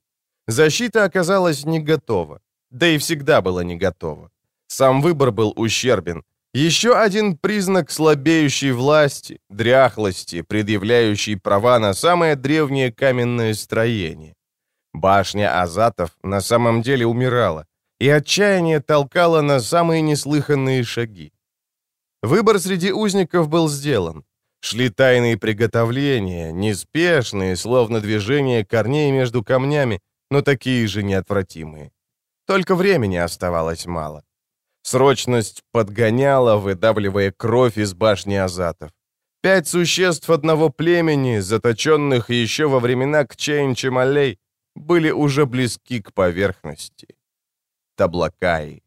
Защита оказалась не готова да и всегда была не готова. Сам выбор был ущербен. Еще один признак слабеющей власти, дряхлости, предъявляющей права на самое древнее каменное строение. Башня Азатов на самом деле умирала, и отчаяние толкало на самые неслыханные шаги. Выбор среди узников был сделан. Шли тайные приготовления, неспешные, словно движение корней между камнями, но такие же неотвратимые. Только времени оставалось мало. Срочность подгоняла, выдавливая кровь из башни азатов. Пять существ одного племени, заточенных еще во времена Кчейн-Чемалей, были уже близки к поверхности. Таблакаи.